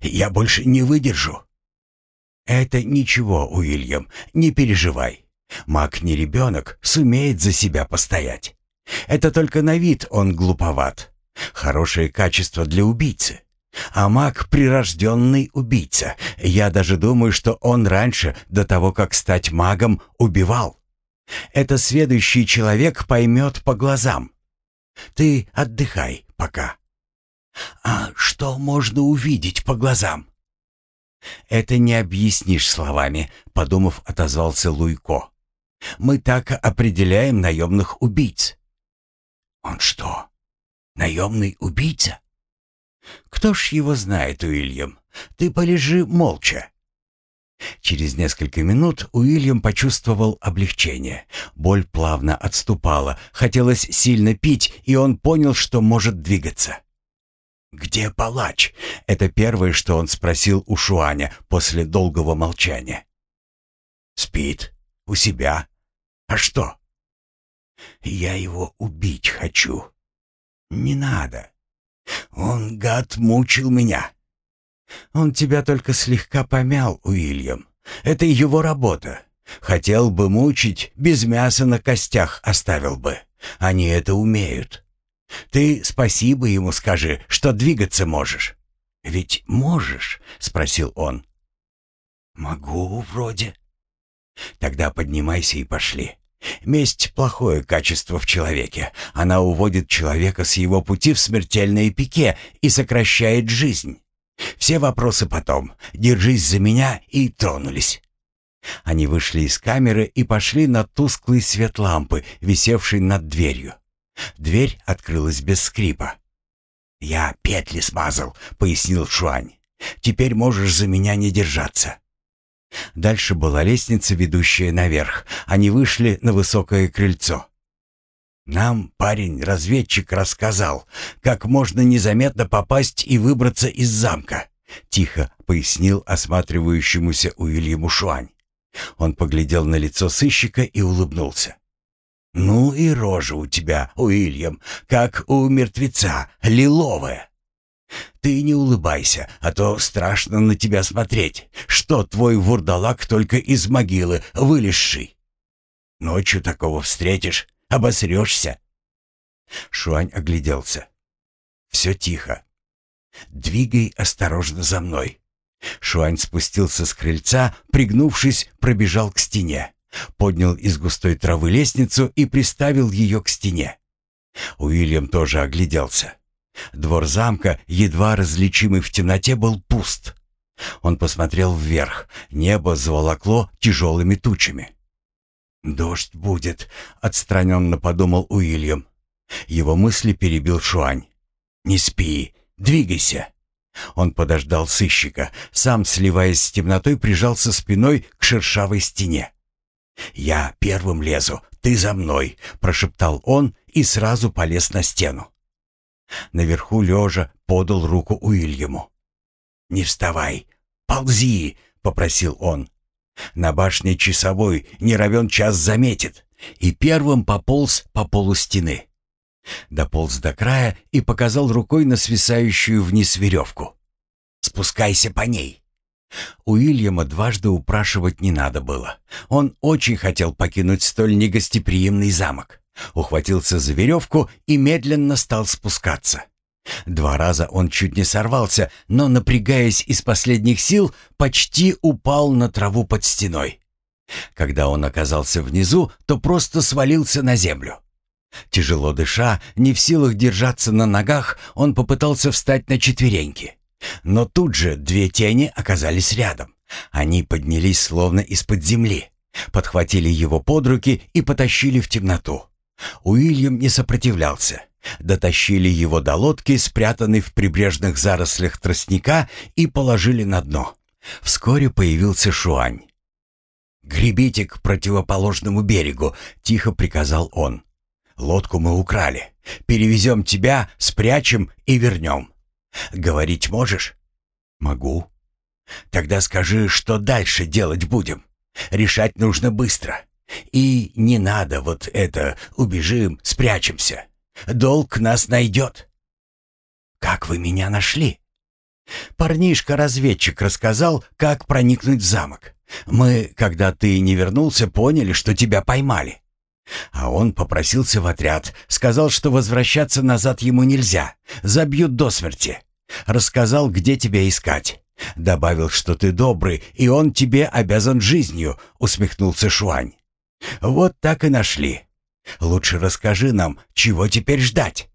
я больше не выдержу. Это ничего, Уильям, не переживай. Маг не ребенок, сумеет за себя постоять. Это только на вид он глуповат. Хорошее качество для убийцы. А маг — прирожденный убийца. Я даже думаю, что он раньше, до того, как стать магом, убивал. Это следующий человек поймет по глазам. Ты отдыхай пока. А что можно увидеть по глазам? Это не объяснишь словами, подумав, отозвался Луйко. Мы так определяем наемных убийц. Он что, наемный убийца? Кто ж его знает, Уильям? Ты полежи молча. Через несколько минут Уильям почувствовал облегчение. Боль плавно отступала, хотелось сильно пить, и он понял, что может двигаться. «Где палач?» — это первое, что он спросил у Шуаня после долгого молчания. «Спит. У себя. А что?» Я его убить хочу. Не надо. Он, гад, мучил меня. Он тебя только слегка помял, Уильям. Это его работа. Хотел бы мучить, без мяса на костях оставил бы. Они это умеют. Ты спасибо ему скажи, что двигаться можешь. Ведь можешь, спросил он. Могу, вроде. Тогда поднимайся и пошли. Месть — плохое качество в человеке. Она уводит человека с его пути в смертельное пике и сокращает жизнь. Все вопросы потом. Держись за меня и тронулись. Они вышли из камеры и пошли на тусклый свет лампы, висевший над дверью. Дверь открылась без скрипа. «Я петли смазал», — пояснил Шуань. «Теперь можешь за меня не держаться». Дальше была лестница, ведущая наверх. Они вышли на высокое крыльцо. Нам парень-разведчик рассказал, как можно незаметно попасть и выбраться из замка, тихо пояснил осматривающемуся Уильяму Шуань. Он поглядел на лицо сыщика и улыбнулся. «Ну и рожа у тебя, Уильям, как у мертвеца, лиловая. Ты не улыбайся, а то страшно на тебя смотреть, что твой вурдалак только из могилы вылезший. Ночью такого встретишь, обосрешься». Шуань огляделся. «Все тихо. Двигай осторожно за мной». Шуань спустился с крыльца, пригнувшись, пробежал к стене поднял из густой травы лестницу и приставил ее к стене. Уильям тоже огляделся. Двор замка, едва различимый в темноте, был пуст. Он посмотрел вверх. Небо заволокло тяжелыми тучами. «Дождь будет», — отстраненно подумал Уильям. Его мысли перебил Шуань. «Не спи, двигайся». Он подождал сыщика, сам, сливаясь с темнотой, прижался спиной к шершавой стене. «Я первым лезу, ты за мной», — прошептал он и сразу полез на стену. Наверху лежа подал руку Уильяму. «Не вставай, ползи», — попросил он. На башне часовой не равен час заметит, и первым пополз по полу стены. Дополз до края и показал рукой на свисающую вниз веревку. «Спускайся по ней». Уильяма дважды упрашивать не надо было. Он очень хотел покинуть столь негостеприимный замок. Ухватился за веревку и медленно стал спускаться. Два раза он чуть не сорвался, но, напрягаясь из последних сил, почти упал на траву под стеной. Когда он оказался внизу, то просто свалился на землю. Тяжело дыша, не в силах держаться на ногах, он попытался встать на четвереньки. Но тут же две тени оказались рядом. Они поднялись словно из-под земли, подхватили его под руки и потащили в темноту. Уильям не сопротивлялся. Дотащили его до лодки, спрятанной в прибрежных зарослях тростника, и положили на дно. Вскоре появился Шуань. «Гребите к противоположному берегу», — тихо приказал он. «Лодку мы украли. Перевезем тебя, спрячем и вернем. Говорить можешь? Могу. Тогда скажи, что дальше делать будем. Решать нужно быстро. И не надо вот это «убежим, спрячемся». Долг нас найдет. Как вы меня нашли? Парнишка-разведчик рассказал, как проникнуть в замок. Мы, когда ты не вернулся, поняли, что тебя поймали. А он попросился в отряд, сказал, что возвращаться назад ему нельзя, забьют до смерти. Рассказал, где тебя искать. Добавил, что ты добрый, и он тебе обязан жизнью, усмехнулся Шуань. Вот так и нашли. Лучше расскажи нам, чего теперь ждать.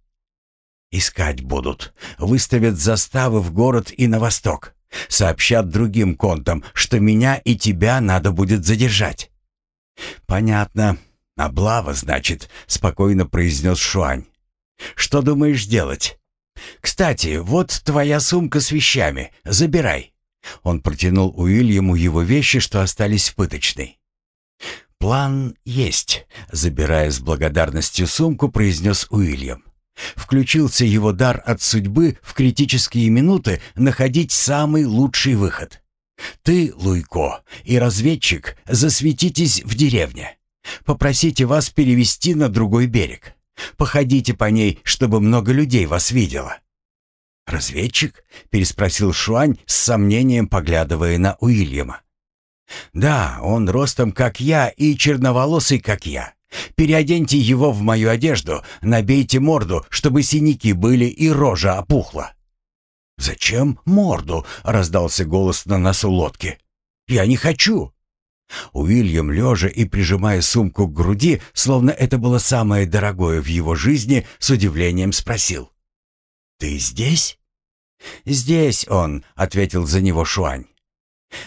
Искать будут. Выставят заставы в город и на восток. Сообщат другим контам, что меня и тебя надо будет задержать. Понятно. Облава, значит, спокойно произнес Шуань. Что думаешь делать? «Кстати, вот твоя сумка с вещами. Забирай». Он протянул Уильяму его вещи, что остались в пыточной. «План есть», — забирая с благодарностью сумку, произнес Уильям. Включился его дар от судьбы в критические минуты находить самый лучший выход. «Ты, Луйко, и разведчик засветитесь в деревне. Попросите вас перевести на другой берег. Походите по ней, чтобы много людей вас видело». «Разведчик?» — переспросил Шуань с сомнением, поглядывая на Уильяма. «Да, он ростом как я и черноволосый как я. Переоденьте его в мою одежду, набейте морду, чтобы синяки были и рожа опухла». «Зачем морду?» — раздался голос на носу лодки. «Я не хочу». Уильям, лежа и прижимая сумку к груди, словно это было самое дорогое в его жизни, с удивлением спросил. «Ты здесь?» «Здесь он», — ответил за него Шуань.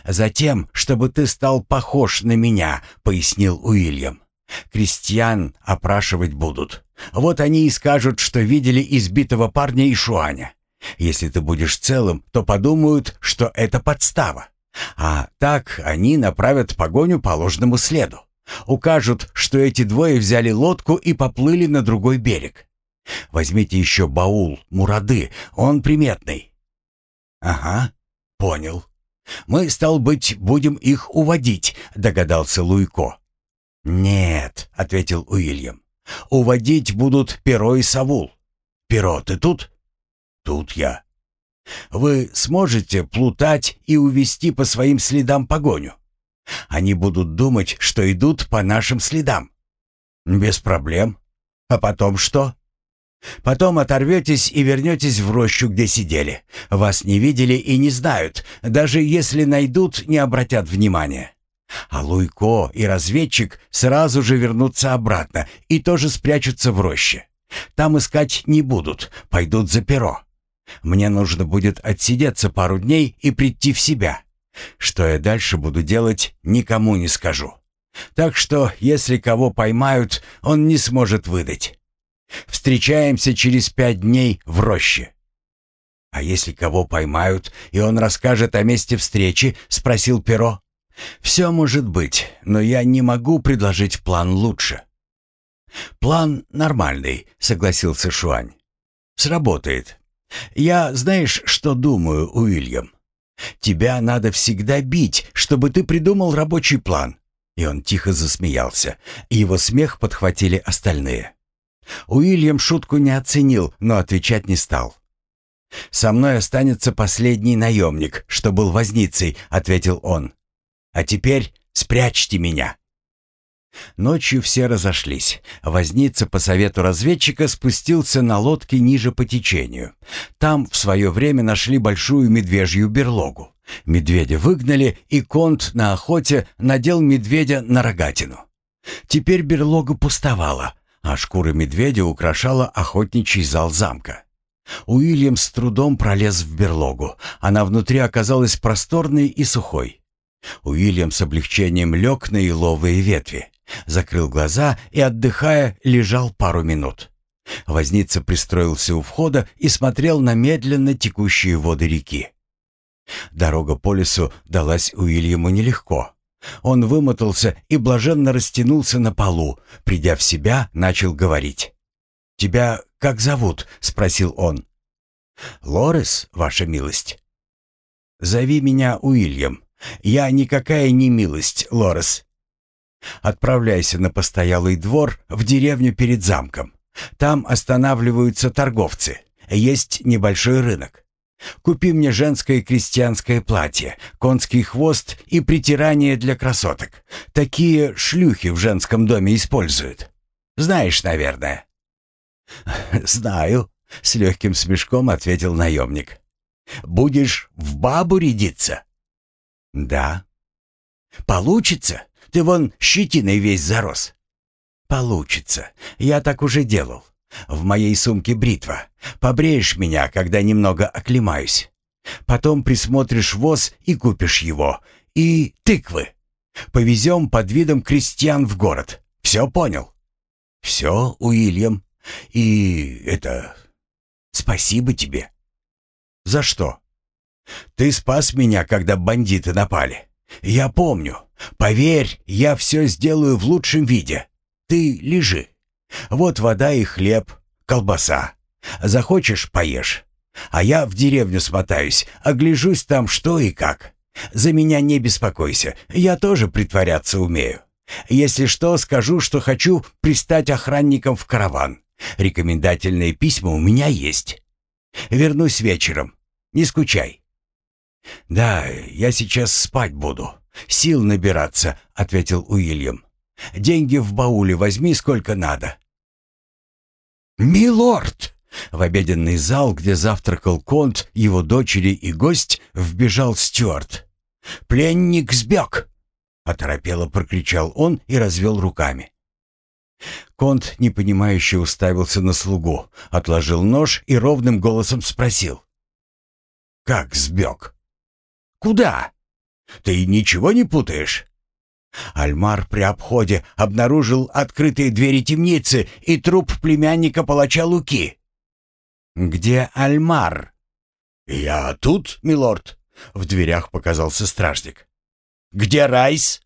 «Затем, чтобы ты стал похож на меня», — пояснил Уильям. «Крестьян опрашивать будут. Вот они и скажут, что видели избитого парня и Шуаня. Если ты будешь целым, то подумают, что это подстава. А так они направят погоню по ложному следу. Укажут, что эти двое взяли лодку и поплыли на другой берег. Возьмите еще баул, мурады, он приметный». «Ага, понял. Мы, стал быть, будем их уводить», — догадался Луйко. «Нет», — ответил Уильям. Уводить будут Перо и Савул. Перо, ты тут? Тут я. Вы сможете плутать и увести по своим следам погоню? Они будут думать, что идут по нашим следам. Без проблем. А потом что? Потом оторветесь и вернетесь в рощу, где сидели. Вас не видели и не знают. Даже если найдут, не обратят внимания. А Луйко и разведчик сразу же вернутся обратно и тоже спрячутся в роще. Там искать не будут, пойдут за перо. Мне нужно будет отсидеться пару дней и прийти в себя. Что я дальше буду делать, никому не скажу. Так что, если кого поймают, он не сможет выдать. Встречаемся через пять дней в роще. А если кого поймают, и он расскажет о месте встречи, спросил Перо. Все может быть, но я не могу предложить план лучше. План нормальный, согласился Шуань. Сработает. Я, знаешь, что думаю, Уильям? Тебя надо всегда бить, чтобы ты придумал рабочий план. И он тихо засмеялся. Его смех подхватили остальные. Уильям шутку не оценил, но отвечать не стал. «Со мной останется последний наемник, что был возницей», — ответил он. «А теперь спрячьте меня». Ночью все разошлись. Возница по совету разведчика спустился на лодке ниже по течению. Там в свое время нашли большую медвежью берлогу. Медведя выгнали, и конт на охоте надел медведя на рогатину. Теперь берлога пустовала, а шкура медведя украшала охотничий зал замка. Уильям с трудом пролез в берлогу. Она внутри оказалась просторной и сухой. Уильям с облегчением лег на еловые ветви. Закрыл глаза и, отдыхая, лежал пару минут. Возница пристроился у входа и смотрел на медленно текущие воды реки. Дорога по лесу далась Уильяму нелегко. Он вымотался и блаженно растянулся на полу, придя в себя, начал говорить. «Тебя как зовут?» — спросил он. «Лорес, ваша милость». «Зови меня Уильям. Я никакая не милость, Лорес. Отправляйся на постоялый двор в деревню перед замком. Там останавливаются торговцы. Есть небольшой рынок. Купи мне женское крестьянское платье, конский хвост и притирание для красоток. Такие шлюхи в женском доме используют. Знаешь, наверное». «Знаю», — с легким смешком ответил наемник. «Будешь в бабу рядиться?» «Да». «Получится? Ты вон щетиной весь зарос». «Получится. Я так уже делал. В моей сумке бритва. Побреешь меня, когда немного оклемаюсь. Потом присмотришь воз и купишь его. И тыквы. Повезем под видом крестьян в город. Все понял?» «Все, Уильям. И это... Спасибо тебе». «За что?» «Ты спас меня, когда бандиты напали. Я помню. Поверь, я все сделаю в лучшем виде. Ты лежи. Вот вода и хлеб, колбаса. Захочешь — поешь. А я в деревню смотаюсь, огляжусь там что и как. За меня не беспокойся, я тоже притворяться умею. Если что, скажу, что хочу пристать охранником в караван. Рекомендательные письма у меня есть. Вернусь вечером. Не скучай. «Да, я сейчас спать буду. Сил набираться», — ответил Уильям. «Деньги в бауле возьми сколько надо». «Милорд!» В обеденный зал, где завтракал Конт, его дочери и гость, вбежал Стюарт. «Пленник сбег!» — оторопело прокричал он и развел руками. Конт, непонимающе уставился на слугу, отложил нож и ровным голосом спросил. «Как сбег?» Куда? Ты ничего не путаешь?» Альмар при обходе обнаружил открытые двери темницы и труп племянника палача Луки. «Где Альмар?» «Я тут, милорд», — в дверях показался стражник. «Где Райс?»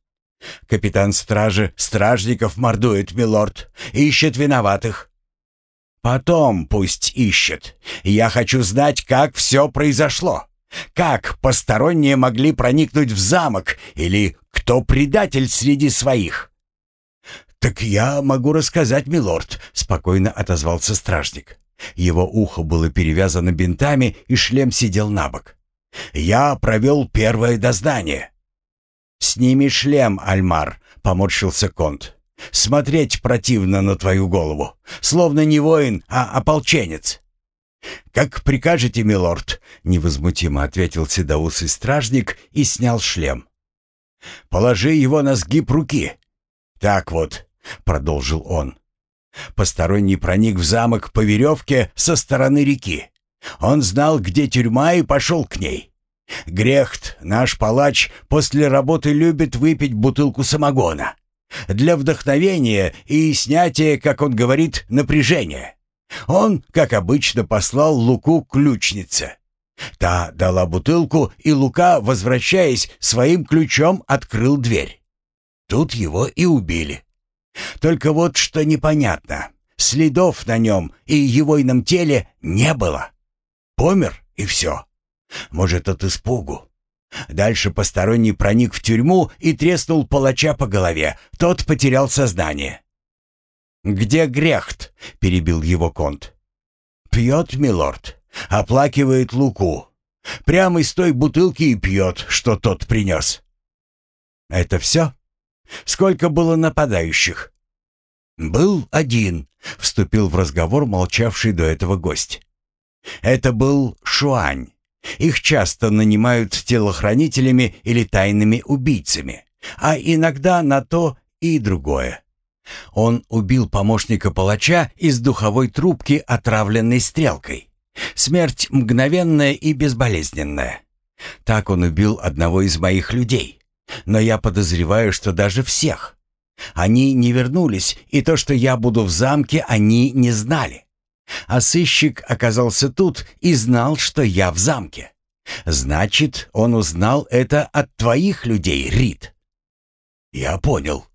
«Капитан стражи стражников мордует, милорд, ищет виноватых». «Потом пусть ищет. Я хочу знать, как все произошло». Как посторонние могли проникнуть в замок или кто предатель среди своих? «Так я могу рассказать, милорд», — спокойно отозвался стражник. Его ухо было перевязано бинтами, и шлем сидел на бок. «Я провел первое дознание». «Сними шлем, Альмар», — поморщился Конт. «Смотреть противно на твою голову, словно не воин, а ополченец». «Как прикажете, милорд», — невозмутимо ответил седоусый стражник и снял шлем. «Положи его на сгиб руки». «Так вот», — продолжил он. Посторонний проник в замок по веревке со стороны реки. Он знал, где тюрьма, и пошел к ней. Грехт, наш палач, после работы любит выпить бутылку самогона. Для вдохновения и снятия, как он говорит, напряжения. Он, как обычно, послал Луку ключнице. Та дала бутылку, и Лука, возвращаясь, своим ключом открыл дверь. Тут его и убили. Только вот что непонятно. Следов на нем и его ином теле не было. Помер, и все. Может, от испугу. Дальше посторонний проник в тюрьму и треснул палача по голове. Тот потерял сознание. «Где Грехт?» — перебил его конт. «Пьет, милорд. Оплакивает Луку. Прямо из той бутылки и пьет, что тот принес». «Это все? Сколько было нападающих?» «Был один», — вступил в разговор молчавший до этого гость. «Это был Шуань. Их часто нанимают телохранителями или тайными убийцами, а иногда на то и другое. Он убил помощника палача из духовой трубки, отравленной стрелкой. Смерть мгновенная и безболезненная. Так он убил одного из моих людей. Но я подозреваю, что даже всех. Они не вернулись, и то, что я буду в замке, они не знали. А сыщик оказался тут и знал, что я в замке. Значит, он узнал это от твоих людей, Рид. Я понял.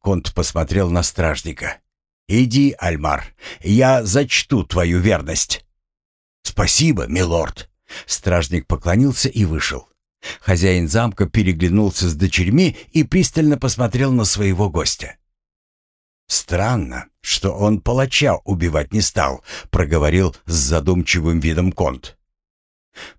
Конт посмотрел на стражника. Иди, Альмар, я зачту твою верность. Спасибо, милорд. Стражник поклонился и вышел. Хозяин замка переглянулся с дочерьми и пристально посмотрел на своего гостя. «Странно, что он палача убивать не стал», — проговорил с задумчивым видом Конт.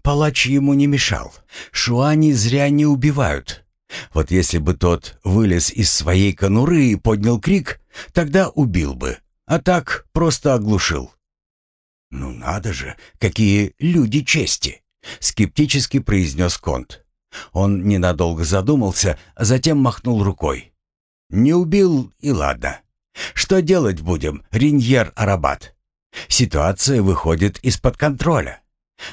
«Палач ему не мешал. Шуани зря не убивают. Вот если бы тот вылез из своей конуры и поднял крик, тогда убил бы, а так просто оглушил». «Ну надо же, какие люди чести!» — скептически произнес Конт. Он ненадолго задумался, а затем махнул рукой. «Не убил, и ладно. Что делать будем, Риньер Арабат? Ситуация выходит из-под контроля.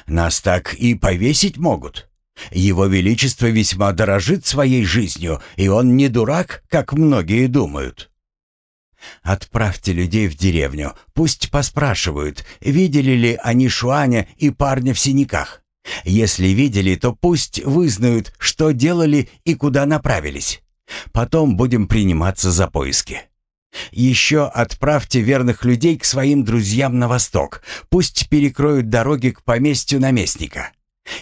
Нас так и повесить могут. Его Величество весьма дорожит своей жизнью, и он не дурак, как многие думают. Отправьте людей в деревню, пусть поспрашивают, видели ли они Шуаня и парня в синяках. Если видели, то пусть вызнают, что делали и куда направились. Потом будем приниматься за поиски. Еще отправьте верных людей к своим друзьям на восток. Пусть перекроют дороги к поместью наместника.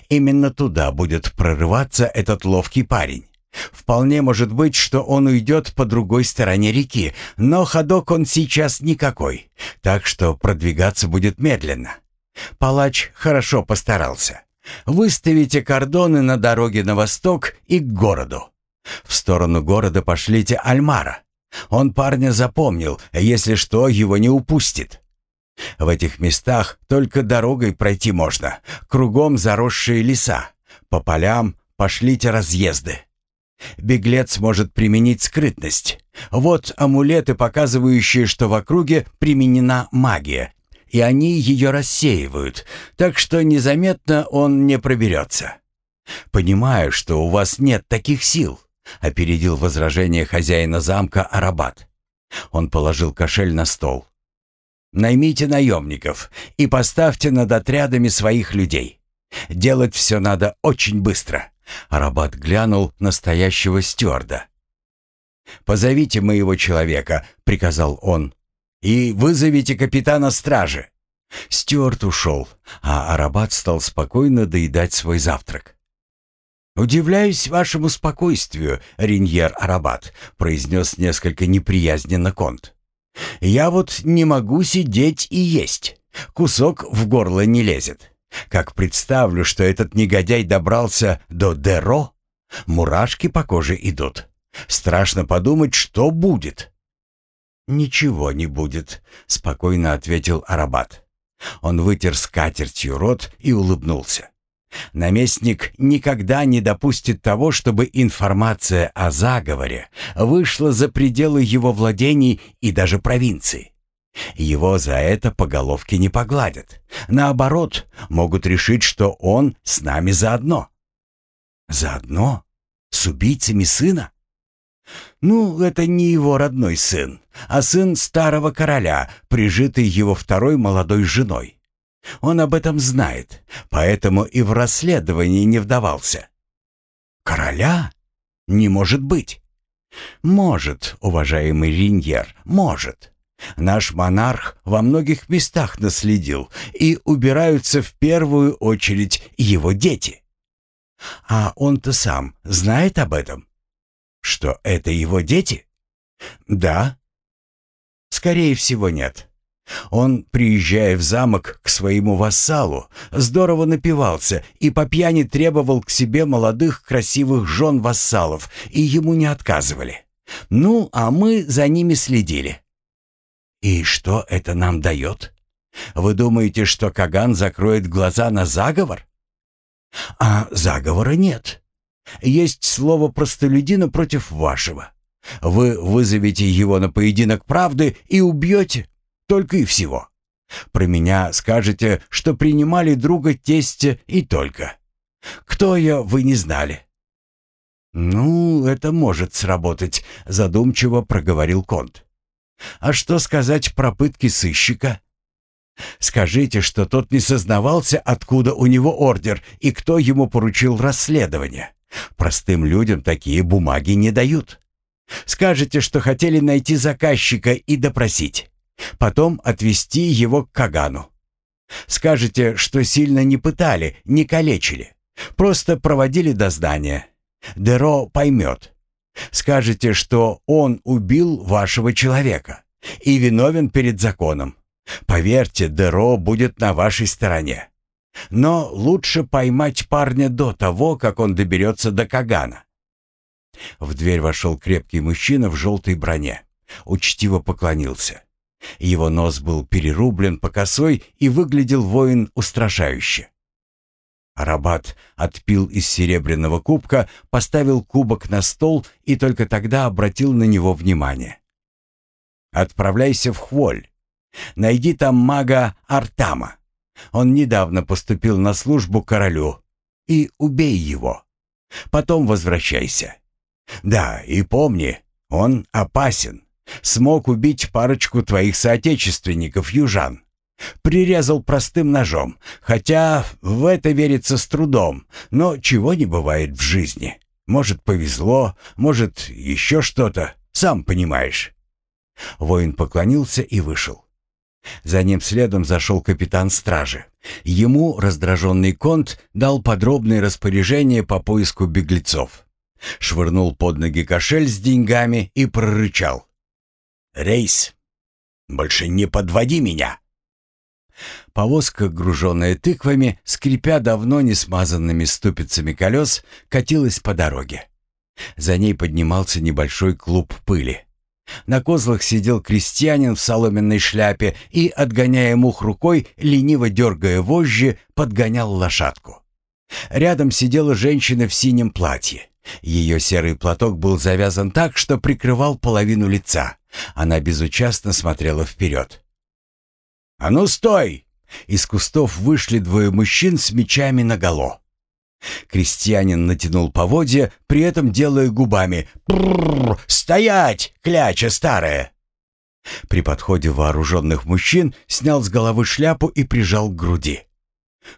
Именно туда будет прорываться этот ловкий парень. Вполне может быть, что он уйдет по другой стороне реки, но ходок он сейчас никакой, так что продвигаться будет медленно. Палач хорошо постарался. Выставите кордоны на дороге на восток и к городу. В сторону города пошлите Альмара. Он парня запомнил, если что, его не упустит. В этих местах только дорогой пройти можно, кругом заросшие леса. По полям пошлите разъезды. Беглец может применить скрытность. Вот амулеты, показывающие, что в округе применена магия, и они ее рассеивают, так что незаметно он не проберется. Понимаю, что у вас нет таких сил, опередил возражение хозяина замка Арабат. Он положил кошель на стол. Наймите наемников и поставьте над отрядами своих людей. Делать все надо очень быстро. Арабат глянул на стоящего стюарда. «Позовите моего человека», — приказал он и вызовите капитана стражи». Стюарт ушел, а Арабат стал спокойно доедать свой завтрак. «Удивляюсь вашему спокойствию, Риньер Арабат», — произнес несколько неприязненно Конт. «Я вот не могу сидеть и есть. Кусок в горло не лезет. Как представлю, что этот негодяй добрался до Деро, мурашки по коже идут. Страшно подумать, что будет». «Ничего не будет», — спокойно ответил Арабат. Он вытер скатертью рот и улыбнулся. Наместник никогда не допустит того, чтобы информация о заговоре вышла за пределы его владений и даже провинции. Его за это по головке не погладят. Наоборот, могут решить, что он с нами заодно. Заодно? С убийцами сына? Ну, это не его родной сын, а сын старого короля, прижитый его второй молодой женой. Он об этом знает, поэтому и в расследовании не вдавался. Короля? Не может быть. Может, уважаемый Риньер, может. Наш монарх во многих местах наследил, и убираются в первую очередь его дети. А он-то сам знает об этом? Что это его дети? Да. Скорее всего, нет. Он, приезжая в замок к своему вассалу, здорово напивался и по пьяни требовал к себе молодых красивых жен вассалов, и ему не отказывали. Ну, а мы за ними следили. И что это нам дает? Вы думаете, что Каган закроет глаза на заговор? А заговора нет. Есть слово простолюдина против вашего. Вы вызовете его на поединок правды и убьете. Только и всего. Про меня скажете, что принимали друга тестя и только. Кто я, вы не знали». «Ну, это может сработать», — задумчиво проговорил Конт. «А что сказать про пытки сыщика?» «Скажите, что тот не сознавался, откуда у него ордер и кто ему поручил расследование. Простым людям такие бумаги не дают. Скажете, что хотели найти заказчика и допросить. Потом отвезти его к Кагану. Скажете, что сильно не пытали, не калечили. Просто проводили до здания. Деро поймет. Скажете, что он убил вашего человека и виновен перед законом. Поверьте, Деро будет на вашей стороне. Но лучше поймать парня до того, как он доберется до Кагана. В дверь вошел крепкий мужчина в желтой броне. Учтиво поклонился. Его нос был перерублен по косой и выглядел воин устрашающе. Арабат отпил из серебряного кубка, поставил кубок на стол и только тогда обратил на него внимание. «Отправляйся в Хволь. Найди там мага Артама. Он недавно поступил на службу королю. И убей его. Потом возвращайся. Да, и помни, он опасен. Смог убить парочку твоих соотечественников, южан. Прирезал простым ножом, хотя в это верится с трудом, но чего не бывает в жизни. Может, повезло, может, еще что-то, сам понимаешь». Воин поклонился и вышел. За ним следом зашел капитан стражи. Ему раздраженный конт дал подробные распоряжения по поиску беглецов. Швырнул под ноги кошель с деньгами и прорычал. Рейс, больше не подводи меня!» Повозка, груженная тыквами, скрипя давно не смазанными ступицами колес, катилась по дороге. За ней поднимался небольшой клуб пыли. На козлах сидел крестьянин в соломенной шляпе и, отгоняя мух рукой, лениво дергая вожжи, подгонял лошадку. Рядом сидела женщина в синем платье. Ее серый платок был завязан так, что прикрывал половину лица. Она безучастно смотрела вперед. «А ну стой!» Из кустов вышли двое мужчин с мечами наголо. Крестьянин натянул поводья, при этом делая губами «Прррр! Стоять, кляча старая!» При подходе вооруженных мужчин снял с головы шляпу и прижал к груди.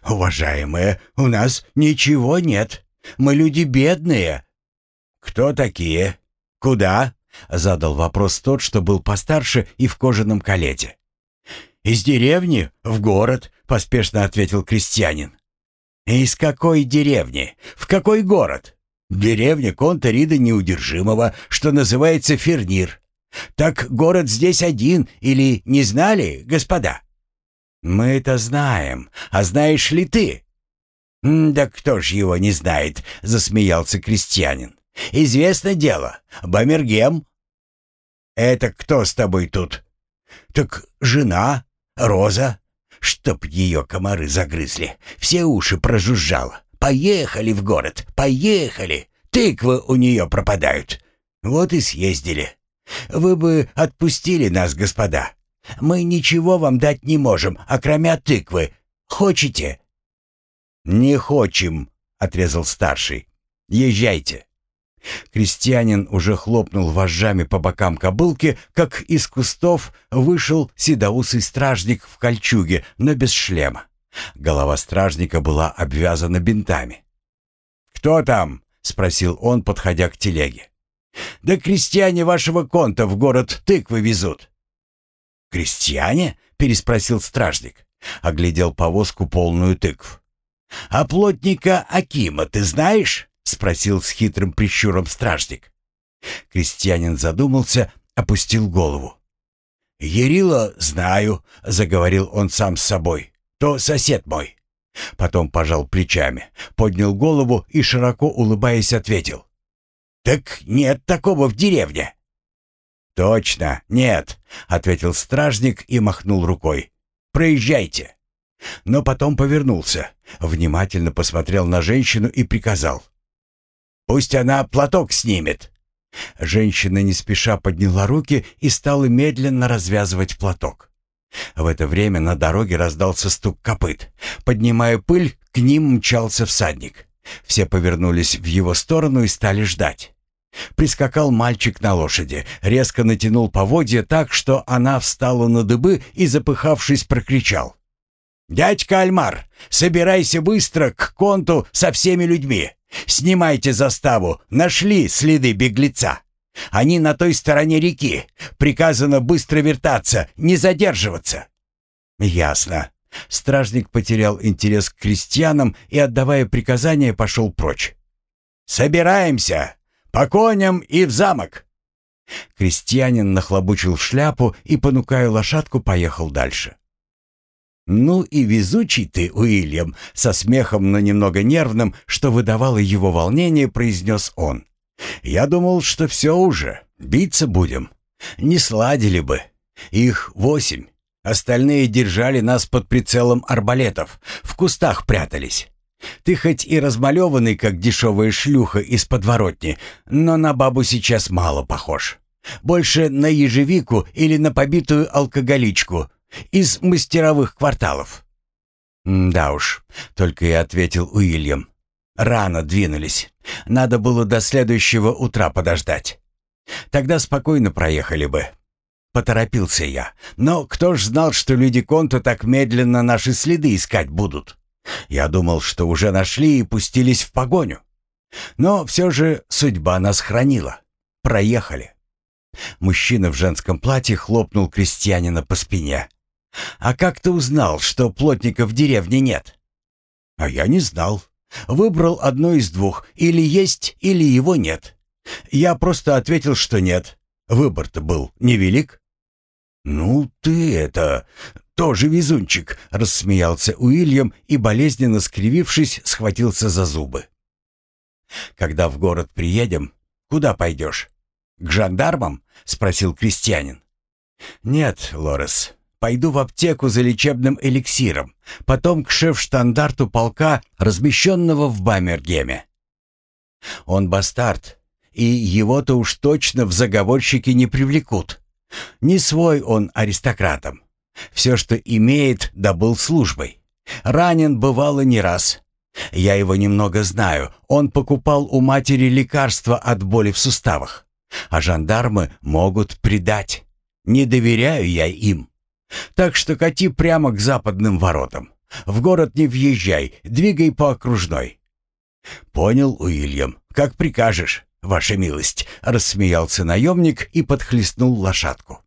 «Уважаемые, у нас ничего нет. Мы люди бедные». «Кто такие? Куда?» — задал вопрос тот, что был постарше и в кожаном калете. «Из деревни в город», — поспешно ответил крестьянин. «Из какой деревни? В какой город?» «Деревня Конта Рида Неудержимого, что называется Фернир. Так город здесь один, или не знали, господа?» «Мы это знаем. А знаешь ли ты?» «Да кто ж его не знает?» — засмеялся крестьянин. «Известно дело. Бамергем». «Это кто с тобой тут?» «Так жена, Роза. Чтоб ее комары загрызли. Все уши прожужжало. Поехали в город, поехали. Тыквы у нее пропадают. Вот и съездили. Вы бы отпустили нас, господа. Мы ничего вам дать не можем, окромя тыквы. Хочете?» «Не хочем», — отрезал старший. «Езжайте». Крестьянин уже хлопнул вожжами по бокам кобылки, как из кустов вышел седоусый стражник в кольчуге, но без шлема. Голова стражника была обвязана бинтами. «Кто там?» — спросил он, подходя к телеге. «Да крестьяне вашего конта в город тыквы везут». «Крестьяне?» — переспросил стражник. Оглядел повозку полную тыкв. «А плотника Акима ты знаешь?» — спросил с хитрым прищуром стражник. Крестьянин задумался, опустил голову. «Ярила знаю», — заговорил он сам с собой. «То сосед мой». Потом пожал плечами, поднял голову и, широко улыбаясь, ответил. «Так нет такого в деревне». «Точно, нет», — ответил стражник и махнул рукой. «Проезжайте». Но потом повернулся, внимательно посмотрел на женщину и приказал. «Пусть она платок снимет». Женщина не спеша подняла руки и стала медленно развязывать платок. В это время на дороге раздался стук копыт. Поднимая пыль, к ним мчался всадник. Все повернулись в его сторону и стали ждать. Прискакал мальчик на лошади, резко натянул поводья так, что она встала на дыбы и, запыхавшись, прокричал. «Дядька Альмар, собирайся быстро к конту со всеми людьми. Снимайте заставу, нашли следы беглеца. Они на той стороне реки. Приказано быстро вертаться, не задерживаться». «Ясно». Стражник потерял интерес к крестьянам и, отдавая приказание, пошел прочь. «Собираемся! По коням и в замок!» Крестьянин нахлобучил шляпу и, понукая лошадку, поехал дальше. «Ну и везучий ты, Уильям!» — со смехом, но немного нервным, что выдавало его волнение, произнес он. «Я думал, что все уже, биться будем. Не сладили бы. Их восемь. Остальные держали нас под прицелом арбалетов, в кустах прятались. Ты хоть и размалеванный, как дешевая шлюха из подворотни, но на бабу сейчас мало похож. Больше на ежевику или на побитую алкоголичку, из мастеровых кварталов». «Да уж», — только и ответил Уильям. «Рано двинулись. Надо было до следующего утра подождать. Тогда спокойно проехали бы». Поторопился я. Но кто ж знал, что люди Конта так медленно наши следы искать будут? Я думал, что уже нашли и пустились в погоню. Но все же судьба нас хранила. Проехали. Мужчина в женском платье хлопнул крестьянина по спине. «А как ты узнал, что плотника в деревне нет?» «А я не знал. Выбрал одно из двух. Или есть, или его нет. Я просто ответил, что нет. Выбор-то был невелик». «Ну ты это... тоже везунчик», — рассмеялся Уильям и, болезненно скривившись, схватился за зубы. «Когда в город приедем, куда пойдешь? К жандармам?» — спросил крестьянин. «Нет, Лорес, Пойду в аптеку за лечебным эликсиром, потом к шеф-штандарту полка, размещенного в Бамергеме. Он бастард, и его-то уж точно в заговорщики не привлекут. Не свой он аристократом. Все, что имеет, добыл службой. Ранен бывало не раз. Я его немного знаю. Он покупал у матери лекарства от боли в суставах. А жандармы могут предать. Не доверяю я им. Так что кати прямо к западным воротам. В город не въезжай, двигай по окружной». «Понял, Уильям, как прикажешь, ваша милость», — рассмеялся наемник и подхлестнул лошадку.